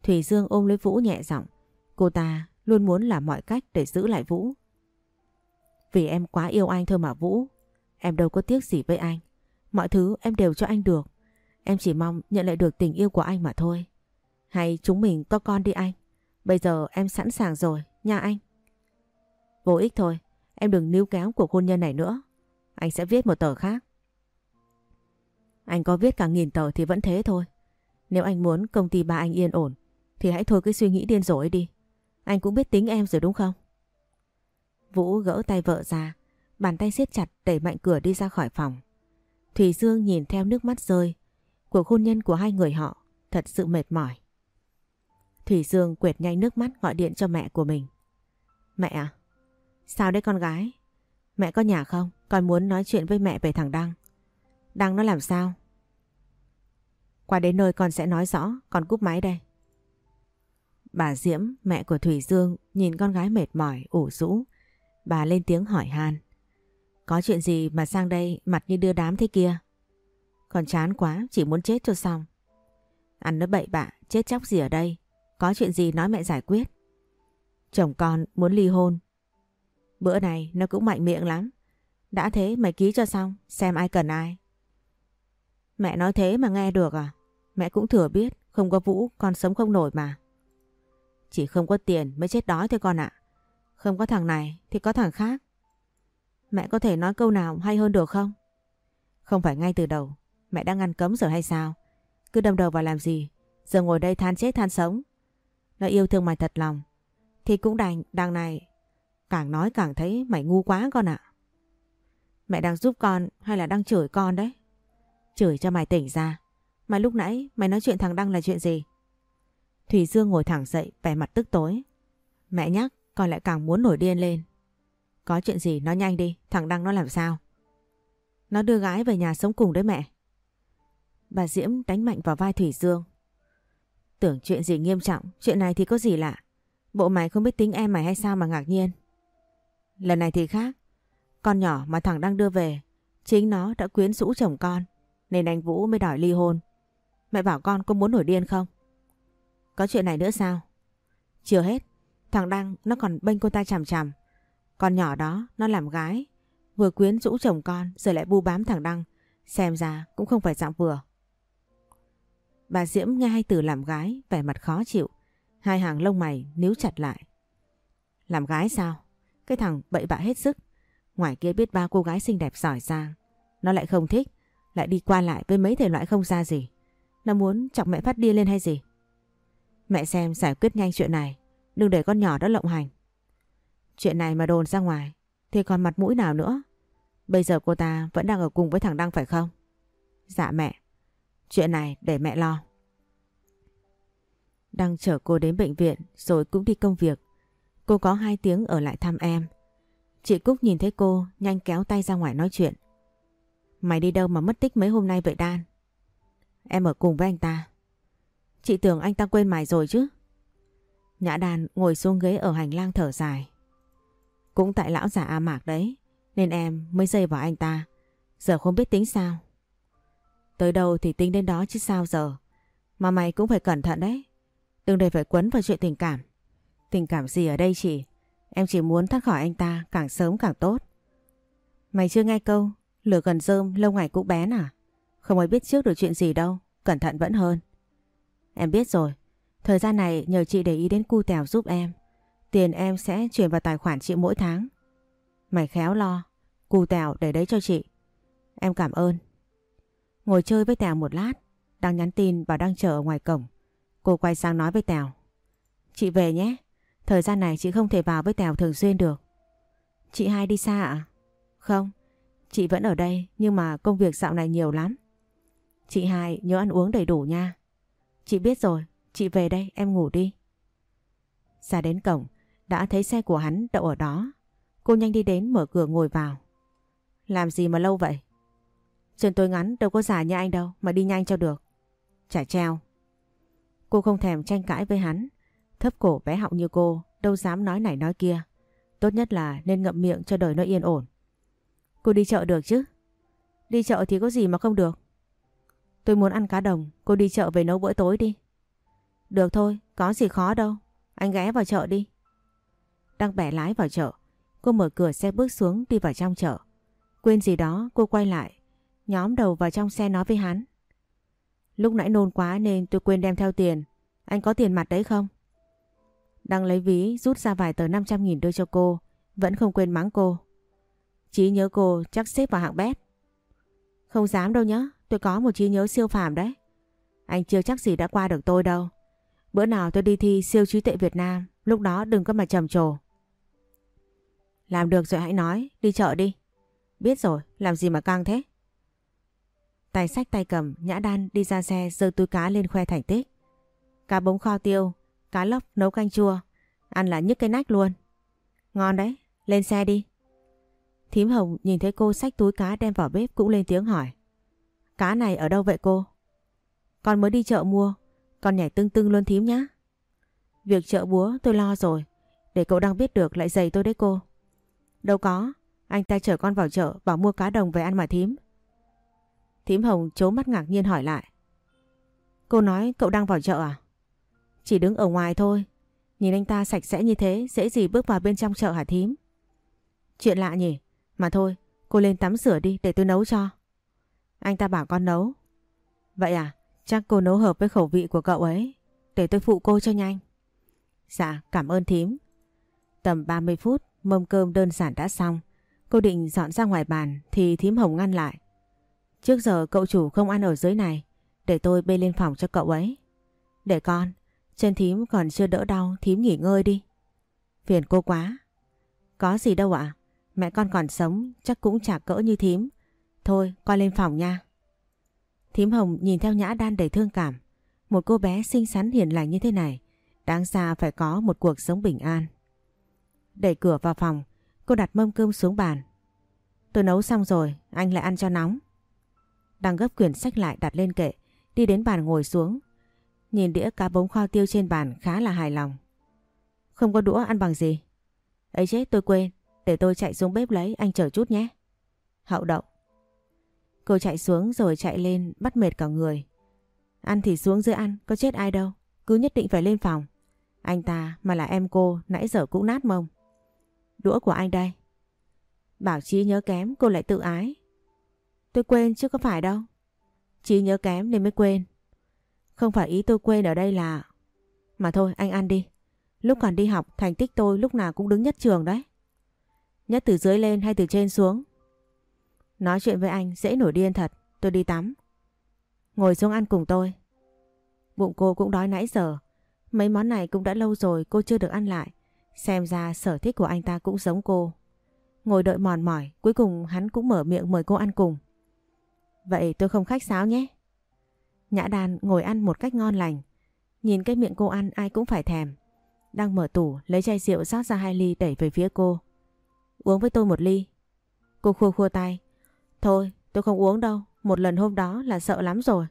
Thủy Dương ôm lấy Vũ nhẹ giọng. Cô ta luôn muốn làm mọi cách để giữ lại Vũ. Vì em quá yêu anh thôi mà Vũ. Em đâu có tiếc gì với anh. Mọi thứ em đều cho anh được. Em chỉ mong nhận lại được tình yêu của anh mà thôi. Hay chúng mình có con đi anh. Bây giờ em sẵn sàng rồi, nha anh. Vô ích thôi, em đừng níu kéo cuộc hôn nhân này nữa. Anh sẽ viết một tờ khác. Anh có viết cả nghìn tờ thì vẫn thế thôi. Nếu anh muốn công ty ba anh yên ổn, thì hãy thôi cái suy nghĩ điên rồ đi. Anh cũng biết tính em rồi đúng không? Vũ gỡ tay vợ ra, bàn tay siết chặt đẩy mạnh cửa đi ra khỏi phòng. Thủy Dương nhìn theo nước mắt rơi. Cuộc hôn nhân của hai người họ thật sự mệt mỏi. Thủy Dương quệt nhanh nước mắt gọi điện cho mẹ của mình. Mẹ à? Sao đấy con gái? Mẹ có nhà không? Con muốn nói chuyện với mẹ về thằng Đăng. Đăng nó làm sao? Qua đến nơi con sẽ nói rõ, con cúp máy đây. Bà Diễm, mẹ của Thủy Dương, nhìn con gái mệt mỏi, ủ rũ. Bà lên tiếng hỏi han. Có chuyện gì mà sang đây mặt như đưa đám thế kia? Còn chán quá, chỉ muốn chết cho xong. Ăn nó bậy bạ, chết chóc gì ở đây? Có chuyện gì nói mẹ giải quyết. Chồng con muốn ly hôn. Bữa này nó cũng mạnh miệng lắm. Đã thế mày ký cho xong, xem ai cần ai. Mẹ nói thế mà nghe được à? Mẹ cũng thừa biết, không có Vũ con sống không nổi mà. Chỉ không có tiền mới chết đói thôi con ạ. Không có thằng này thì có thằng khác. Mẹ có thể nói câu nào hay hơn được không? Không phải ngay từ đầu, mẹ đã ngăn cấm rồi hay sao? Cứ đâm đầu vào làm gì? Giờ ngồi đây than chết than sống. Nó yêu thương mày thật lòng. Thì cũng đành, đằng này càng nói càng thấy mày ngu quá con ạ. Mẹ đang giúp con hay là đang chửi con đấy? Chửi cho mày tỉnh ra. Mà lúc nãy mày nói chuyện thằng Đăng là chuyện gì? Thủy Dương ngồi thẳng dậy vẻ mặt tức tối. Mẹ nhắc con lại càng muốn nổi điên lên. Có chuyện gì nói nhanh đi, thằng Đăng nó làm sao? Nó đưa gái về nhà sống cùng đấy mẹ. Bà Diễm đánh mạnh vào vai Thủy Dương. Tưởng chuyện gì nghiêm trọng, chuyện này thì có gì lạ. Bộ mày không biết tính em mày hay sao mà ngạc nhiên. Lần này thì khác. Con nhỏ mà thằng đang đưa về, chính nó đã quyến rũ chồng con, nên anh Vũ mới đòi ly hôn. Mẹ bảo con có muốn nổi điên không? Có chuyện này nữa sao? Chưa hết, thằng Đăng nó còn bênh cô ta chằm chằm. Con nhỏ đó nó làm gái, vừa quyến rũ chồng con rồi lại bu bám thằng Đăng. Xem ra cũng không phải dạng vừa. Bà Diễm nghe hai từ làm gái vẻ mặt khó chịu. Hai hàng lông mày níu chặt lại. Làm gái sao? Cái thằng bậy bạ hết sức. Ngoài kia biết ba cô gái xinh đẹp giỏi giang. Nó lại không thích. Lại đi qua lại với mấy thể loại không ra gì. Nó muốn chọc mẹ phát điên lên hay gì? Mẹ xem giải quyết nhanh chuyện này. Đừng để con nhỏ đó lộng hành. Chuyện này mà đồn ra ngoài, thì còn mặt mũi nào nữa. Bây giờ cô ta vẫn đang ở cùng với thằng Đăng phải không? Dạ mẹ. Chuyện này để mẹ lo. Đăng chở cô đến bệnh viện rồi cũng đi công việc. Cô có hai tiếng ở lại thăm em. Chị Cúc nhìn thấy cô, nhanh kéo tay ra ngoài nói chuyện. Mày đi đâu mà mất tích mấy hôm nay vậy Đan? Em ở cùng với anh ta. Chị tưởng anh ta quên mày rồi chứ? Nhã đàn ngồi xuống ghế ở hành lang thở dài. Cũng tại lão già A Mạc đấy, nên em mới dây vào anh ta. Giờ không biết tính sao. Tới đâu thì tính đến đó chứ sao giờ. Mà mày cũng phải cẩn thận đấy. Đừng để phải quấn vào chuyện tình cảm. Tình cảm gì ở đây chị? Em chỉ muốn thoát khỏi anh ta càng sớm càng tốt. Mày chưa nghe câu lửa gần rơm lâu ngày cũng bén à? Không ai biết trước được chuyện gì đâu. Cẩn thận vẫn hơn. Em biết rồi. Thời gian này nhờ chị để ý đến cu tèo giúp em. Tiền em sẽ chuyển vào tài khoản chị mỗi tháng. Mày khéo lo. Cu tèo để đấy cho chị. Em cảm ơn. Ngồi chơi với Tèo một lát. Đang nhắn tin và đang chờ ở ngoài cổng. Cô quay sang nói với Tèo. Chị về nhé. Thời gian này chị không thể vào với Tèo thường xuyên được. Chị hai đi xa ạ? À? Không. Chị vẫn ở đây nhưng mà công việc dạo này nhiều lắm. Chị hai nhớ ăn uống đầy đủ nha. Chị biết rồi. Chị về đây em ngủ đi. Ra đến cổng đã thấy xe của hắn đậu ở đó. Cô nhanh đi đến mở cửa ngồi vào. Làm gì mà lâu vậy? Chân tôi ngắn đâu có dài như anh đâu mà đi nhanh cho được. Chả treo. Cô không thèm tranh cãi với hắn. Thấp cổ bé họng như cô, đâu dám nói này nói kia. Tốt nhất là nên ngậm miệng cho đời nó yên ổn. Cô đi chợ được chứ? Đi chợ thì có gì mà không được. Tôi muốn ăn cá đồng, cô đi chợ về nấu bữa tối đi. Được thôi, có gì khó đâu. Anh ghé vào chợ đi. Đang bẻ lái vào chợ, cô mở cửa xe bước xuống đi vào trong chợ. Quên gì đó, cô quay lại, nhóm đầu vào trong xe nói với hắn. Lúc nãy nôn quá nên tôi quên đem theo tiền. Anh có tiền mặt đấy không? Đang lấy ví rút ra vài tờ 500 nghìn đưa cho cô. Vẫn không quên mắng cô. Chí nhớ cô chắc xếp vào hạng bét. Không dám đâu nhá. Tôi có một trí nhớ siêu phàm đấy. Anh chưa chắc gì đã qua được tôi đâu. Bữa nào tôi đi thi siêu trí tuệ Việt Nam. Lúc đó đừng có mà trầm trồ. Làm được rồi hãy nói. Đi chợ đi. Biết rồi. Làm gì mà căng thế? Tay sách tay cầm, Nhã Đan đi ra xe giơ túi cá lên khoe thành tích. Cá bống kho tiêu, cá lóc nấu canh chua, ăn là nhức cái nách luôn. Ngon đấy, lên xe đi. Thím Hồng nhìn thấy cô xách túi cá đem vào bếp cũng lên tiếng hỏi. Cá này ở đâu vậy cô? Con mới đi chợ mua, con nhảy tưng tưng luôn thím nhá. Việc chợ búa tôi lo rồi, để cậu đang biết được lại giày tôi đấy cô. Đâu có, anh ta chở con vào chợ bảo mua cá đồng về ăn mà thím. Thím Hồng chố mắt ngạc nhiên hỏi lại. Cô nói cậu đang vào chợ à? Chỉ đứng ở ngoài thôi. Nhìn anh ta sạch sẽ như thế, dễ gì bước vào bên trong chợ hả thím? Chuyện lạ nhỉ? Mà thôi, Cô lên tắm rửa đi để tôi nấu cho. Anh ta bảo con nấu. Vậy à, chắc cô nấu hợp với khẩu vị của cậu ấy. Để tôi phụ cô cho nhanh. Dạ, cảm ơn thím. Tầm 30 phút, mâm cơm đơn giản đã xong. Cô định dọn ra ngoài bàn thì thím Hồng ngăn lại. Trước giờ cậu chủ không ăn ở dưới này, để tôi bê lên phòng cho cậu ấy. Để con, chân thím còn chưa đỡ đau, thím nghỉ ngơi đi. Phiền cô quá. Có gì đâu ạ, mẹ con còn sống chắc cũng chả cỡ như thím. Thôi, con lên phòng nha. Thím Hồng nhìn theo Nhã Đan đầy thương cảm. Một cô bé xinh xắn hiền lành như thế này, đáng ra phải có một cuộc sống bình an. Đẩy cửa vào phòng, cô đặt mâm cơm xuống bàn. Tôi nấu xong rồi, anh lại ăn cho nóng. Đang gấp quyển sách lại đặt lên kệ, đi đến bàn ngồi xuống. Nhìn đĩa cá bống kho tiêu trên bàn khá là hài lòng. Không có đũa ăn bằng gì. ấy chết tôi quên, để tôi chạy xuống bếp lấy anh chờ chút nhé. Hậu đậu. Cô chạy xuống rồi chạy lên bắt mệt cả người. Ăn thì xuống dưới ăn, có chết ai đâu. Cứ nhất định phải lên phòng. Anh ta mà là em cô nãy giờ cũng nát mông. Đũa của anh đây. Bảo trí nhớ kém cô lại tự ái. Tôi quên chứ có phải đâu. Trí nhớ kém nên mới quên. Không phải ý tôi quên ở đây là... Mà thôi anh ăn đi. Lúc còn đi học thành tích tôi lúc nào cũng đứng nhất trường đấy. Nhất từ dưới lên hay từ trên xuống? Nói chuyện với anh dễ nổi điên thật. Tôi đi tắm. Ngồi xuống ăn cùng tôi. Bụng cô cũng đói nãy giờ. Mấy món này cũng đã lâu rồi cô chưa được ăn lại. Xem ra sở thích của anh ta cũng giống cô. Ngồi đợi mòn mỏi, cuối cùng hắn cũng mở miệng mời cô ăn cùng. Vậy tôi không khách sáo nhé. Nhã đàn ngồi ăn một cách ngon lành. Nhìn cái miệng cô ăn ai cũng phải thèm. Đang mở tủ lấy chai rượu rót ra hai ly đẩy về phía cô. Uống với tôi một ly. Cô khua khua tay. Thôi, tôi không uống đâu. Một lần hôm đó là sợ lắm rồi.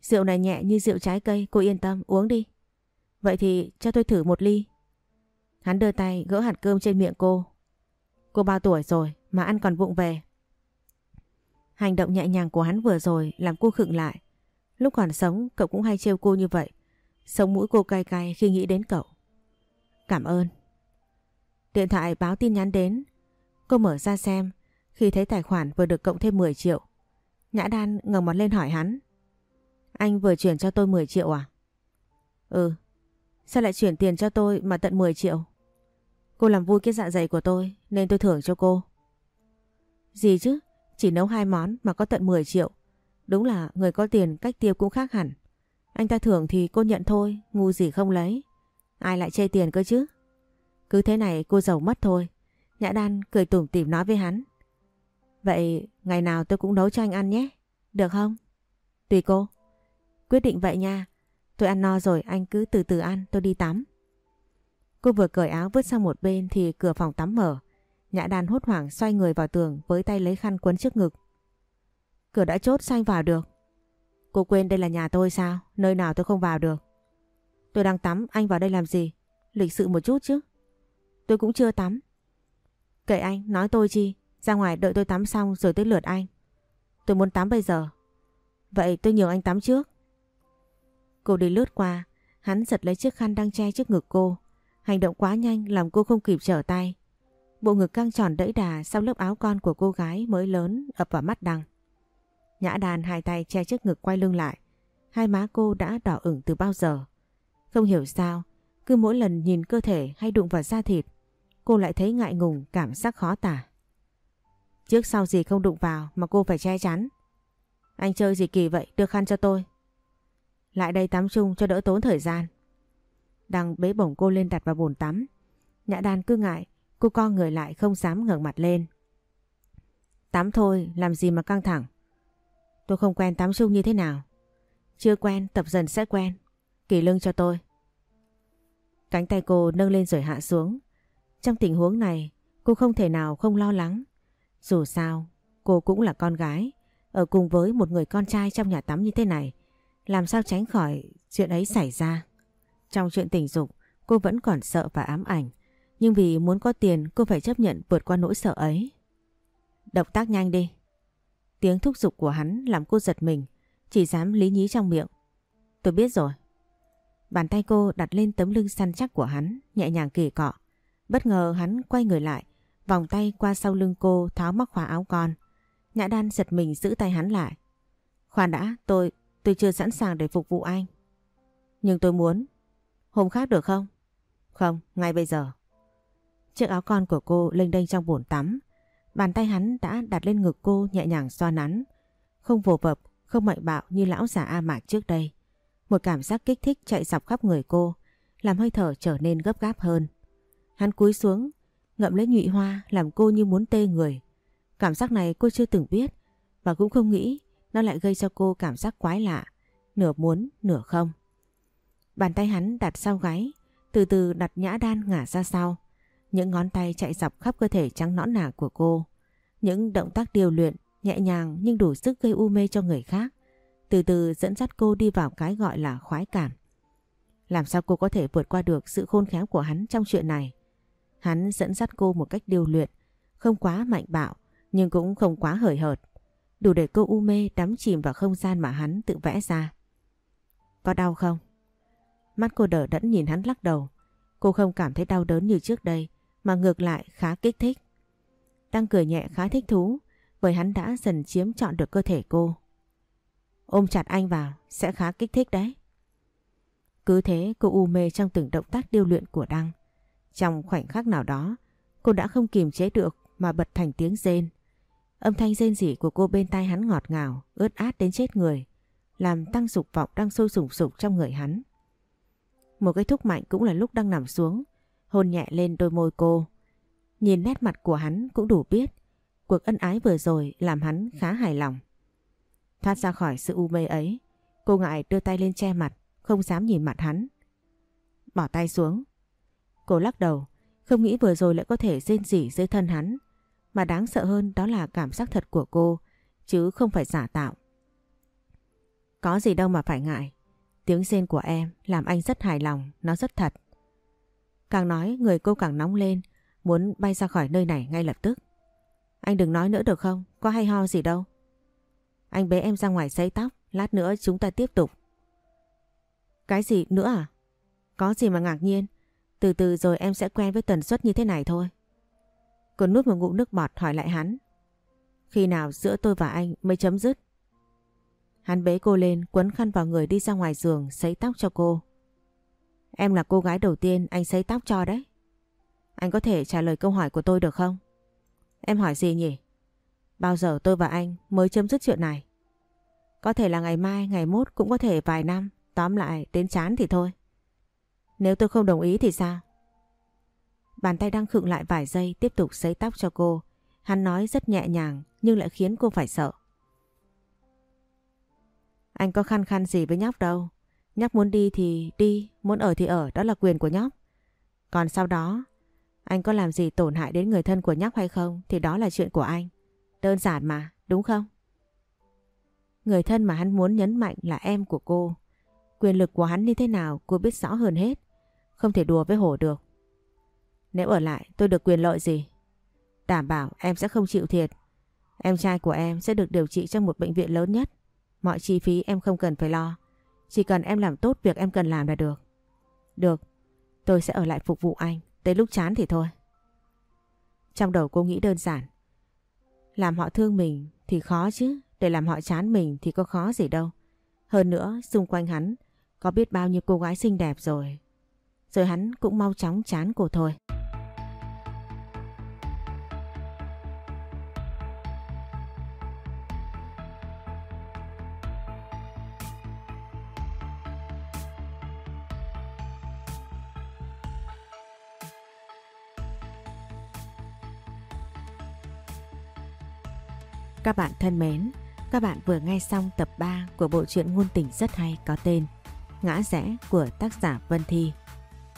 Rượu này nhẹ như rượu trái cây. Cô yên tâm, uống đi. Vậy thì cho tôi thử một ly. Hắn đưa tay gỡ hạt cơm trên miệng cô. Cô bao tuổi rồi mà ăn còn vụng về. Hành động nhẹ nhàng của hắn vừa rồi làm cô khựng lại. Lúc còn sống, cậu cũng hay trêu cô như vậy. Sống mũi cô cay cay khi nghĩ đến cậu. Cảm ơn. Điện thoại báo tin nhắn đến. Cô mở ra xem. Khi thấy tài khoản vừa được cộng thêm 10 triệu. Nhã Đan ngẩng mặt lên hỏi hắn. Anh vừa chuyển cho tôi 10 triệu à? Ừ. Sao lại chuyển tiền cho tôi mà tận 10 triệu? Cô làm vui cái dạ dày của tôi nên tôi thưởng cho cô. Gì chứ? Chỉ nấu hai món mà có tận 10 triệu. Đúng là người có tiền cách tiêu cũng khác hẳn. Anh ta thưởng thì cô nhận thôi, ngu gì không lấy. Ai lại chê tiền cơ chứ? Cứ thế này cô giàu mất thôi. Nhã Đan cười tủm tỉm nói với hắn. Vậy ngày nào tôi cũng nấu cho anh ăn nhé. Được không? Tùy cô. Quyết định vậy nha. Tôi ăn no rồi anh cứ từ từ ăn tôi đi tắm. Cô vừa cởi áo vứt sang một bên thì cửa phòng tắm mở. Nhã đàn hốt hoảng xoay người vào tường với tay lấy khăn quấn trước ngực. Cửa đã chốt sao anh vào được? Cô quên đây là nhà tôi sao? Nơi nào tôi không vào được? Tôi đang tắm, anh vào đây làm gì? Lịch sự một chút chứ. Tôi cũng chưa tắm. Kệ anh, nói tôi chi? Ra ngoài đợi tôi tắm xong rồi tới lượt anh. Tôi muốn tắm bây giờ. Vậy tôi nhường anh tắm trước. Cô đi lướt qua, hắn giật lấy chiếc khăn đang che trước ngực cô. Hành động quá nhanh làm cô không kịp trở tay. Bộ ngực căng tròn đẫy đà sau lớp áo con của cô gái mới lớn ập vào mắt đằng. Nhã đàn hai tay che trước ngực quay lưng lại. Hai má cô đã đỏ ửng từ bao giờ. Không hiểu sao, cứ mỗi lần nhìn cơ thể hay đụng vào da thịt, cô lại thấy ngại ngùng cảm giác khó tả. Trước sau gì không đụng vào mà cô phải che chắn. Anh chơi gì kỳ vậy, đưa khăn cho tôi. Lại đây tắm chung cho đỡ tốn thời gian. Đằng bế bổng cô lên đặt vào bồn tắm. Nhã đàn cứ ngại, cô co người lại không dám ngẩng mặt lên. Tắm thôi, làm gì mà căng thẳng. Tôi không quen tắm chung như thế nào. Chưa quen, tập dần sẽ quen. Kỳ lưng cho tôi. Cánh tay cô nâng lên rồi hạ xuống. Trong tình huống này, cô không thể nào không lo lắng. Dù sao, cô cũng là con gái, ở cùng với một người con trai trong nhà tắm như thế này. Làm sao tránh khỏi chuyện ấy xảy ra. Trong chuyện tình dục, cô vẫn còn sợ và ám ảnh. Nhưng vì muốn có tiền cô phải chấp nhận vượt qua nỗi sợ ấy. Động tác nhanh đi. Tiếng thúc giục của hắn làm cô giật mình, chỉ dám lý nhí trong miệng. Tôi biết rồi. Bàn tay cô đặt lên tấm lưng săn chắc của hắn, nhẹ nhàng kỳ cọ. Bất ngờ hắn quay người lại, vòng tay qua sau lưng cô tháo móc khóa áo con. Nhã Đan giật mình giữ tay hắn lại. Khoan đã, tôi, tôi chưa sẵn sàng để phục vụ anh. Nhưng tôi muốn. Hôm khác được không? Không, ngay bây giờ. Chiếc áo con của cô lênh đênh trong bồn tắm. Bàn tay hắn đã đặt lên ngực cô nhẹ nhàng xoa nắn. Không vồ vập, không mạnh bạo như lão già A Mạc trước đây. Một cảm giác kích thích chạy dọc khắp người cô, làm hơi thở trở nên gấp gáp hơn. Hắn cúi xuống, ngậm lấy nhụy hoa làm cô như muốn tê người. Cảm giác này cô chưa từng biết và cũng không nghĩ nó lại gây cho cô cảm giác quái lạ, nửa muốn nửa không. Bàn tay hắn đặt sau gáy, từ từ đặt nhã đan ngả ra sau. Những ngón tay chạy dọc khắp cơ thể trắng nõn nà của cô. Những động tác điều luyện, nhẹ nhàng nhưng đủ sức gây u mê cho người khác. Từ từ dẫn dắt cô đi vào cái gọi là khoái cảm. Làm sao cô có thể vượt qua được sự khôn khéo của hắn trong chuyện này? Hắn dẫn dắt cô một cách điều luyện, không quá mạnh bạo nhưng cũng không quá hời hợt. Đủ để cô u mê đắm chìm vào không gian mà hắn tự vẽ ra. Có đau không? Mắt cô đỡ đẫn nhìn hắn lắc đầu. Cô không cảm thấy đau đớn như trước đây mà ngược lại khá kích thích. Đang cười nhẹ khá thích thú bởi hắn đã dần chiếm trọn được cơ thể cô. Ôm chặt anh vào sẽ khá kích thích đấy. Cứ thế cô u mê trong từng động tác điêu luyện của Đăng. Trong khoảnh khắc nào đó, cô đã không kiềm chế được mà bật thành tiếng rên. Âm thanh rên rỉ của cô bên tai hắn ngọt ngào, ướt át đến chết người, làm tăng dục vọng đang sôi sùng sục trong người hắn. Một cái thúc mạnh cũng là lúc đang nằm xuống, hôn nhẹ lên đôi môi cô. Nhìn nét mặt của hắn cũng đủ biết, cuộc ân ái vừa rồi làm hắn khá hài lòng. Thoát ra khỏi sự u mê ấy, cô ngại đưa tay lên che mặt, không dám nhìn mặt hắn. Bỏ tay xuống. Cô lắc đầu, không nghĩ vừa rồi lại có thể rên rỉ dưới thân hắn. Mà đáng sợ hơn đó là cảm giác thật của cô, chứ không phải giả tạo. Có gì đâu mà phải ngại. Tiếng rên của em làm anh rất hài lòng, nó rất thật. Càng nói người cô càng nóng lên, muốn bay ra khỏi nơi này ngay lập tức. Anh đừng nói nữa được không? Có hay ho gì đâu. Anh bế em ra ngoài sấy tóc, lát nữa chúng ta tiếp tục. Cái gì nữa à? Có gì mà ngạc nhiên? Từ từ rồi em sẽ quen với tần suất như thế này thôi. Cô nuốt một ngụm nước bọt hỏi lại hắn. Khi nào giữa tôi và anh mới chấm dứt? Hắn bế cô lên quấn khăn vào người đi ra ngoài giường sấy tóc cho cô. Em là cô gái đầu tiên anh sấy tóc cho đấy. Anh có thể trả lời câu hỏi của tôi được không? Em hỏi gì nhỉ? Bao giờ tôi và anh mới chấm dứt chuyện này? Có thể là ngày mai, ngày mốt cũng có thể vài năm. Tóm lại đến chán thì thôi. Nếu tôi không đồng ý thì sao? Bàn tay đang khựng lại vài giây tiếp tục sấy tóc cho cô. Hắn nói rất nhẹ nhàng nhưng lại khiến cô phải sợ. Anh có khăn khăn gì với nhóc đâu. Nhóc muốn đi thì đi, muốn ở thì ở, đó là quyền của nhóc. Còn sau đó, anh có làm gì tổn hại đến người thân của nhóc hay không thì đó là chuyện của anh. Đơn giản mà, đúng không? Người thân mà hắn muốn nhấn mạnh là em của cô. Quyền lực của hắn như thế nào cô biết rõ hơn hết. Không thể đùa với hổ được. Nếu ở lại tôi được quyền lợi gì? Đảm bảo em sẽ không chịu thiệt. Em trai của em sẽ được điều trị trong một bệnh viện lớn nhất. Mọi chi phí em không cần phải lo. Chỉ cần em làm tốt việc em cần làm là được. Được, tôi sẽ ở lại phục vụ anh. Tới lúc chán thì thôi. Trong đầu cô nghĩ đơn giản. Làm họ thương mình thì khó chứ. Để làm họ chán mình thì có khó gì đâu. Hơn nữa, xung quanh hắn có biết bao nhiêu cô gái xinh đẹp rồi. Rồi hắn cũng mau chóng chán cổ thôi. Các bạn thân mến, các bạn vừa nghe xong tập 3 của bộ truyện ngôn tình rất hay có tên Ngã rẽ của tác giả Vân Thi.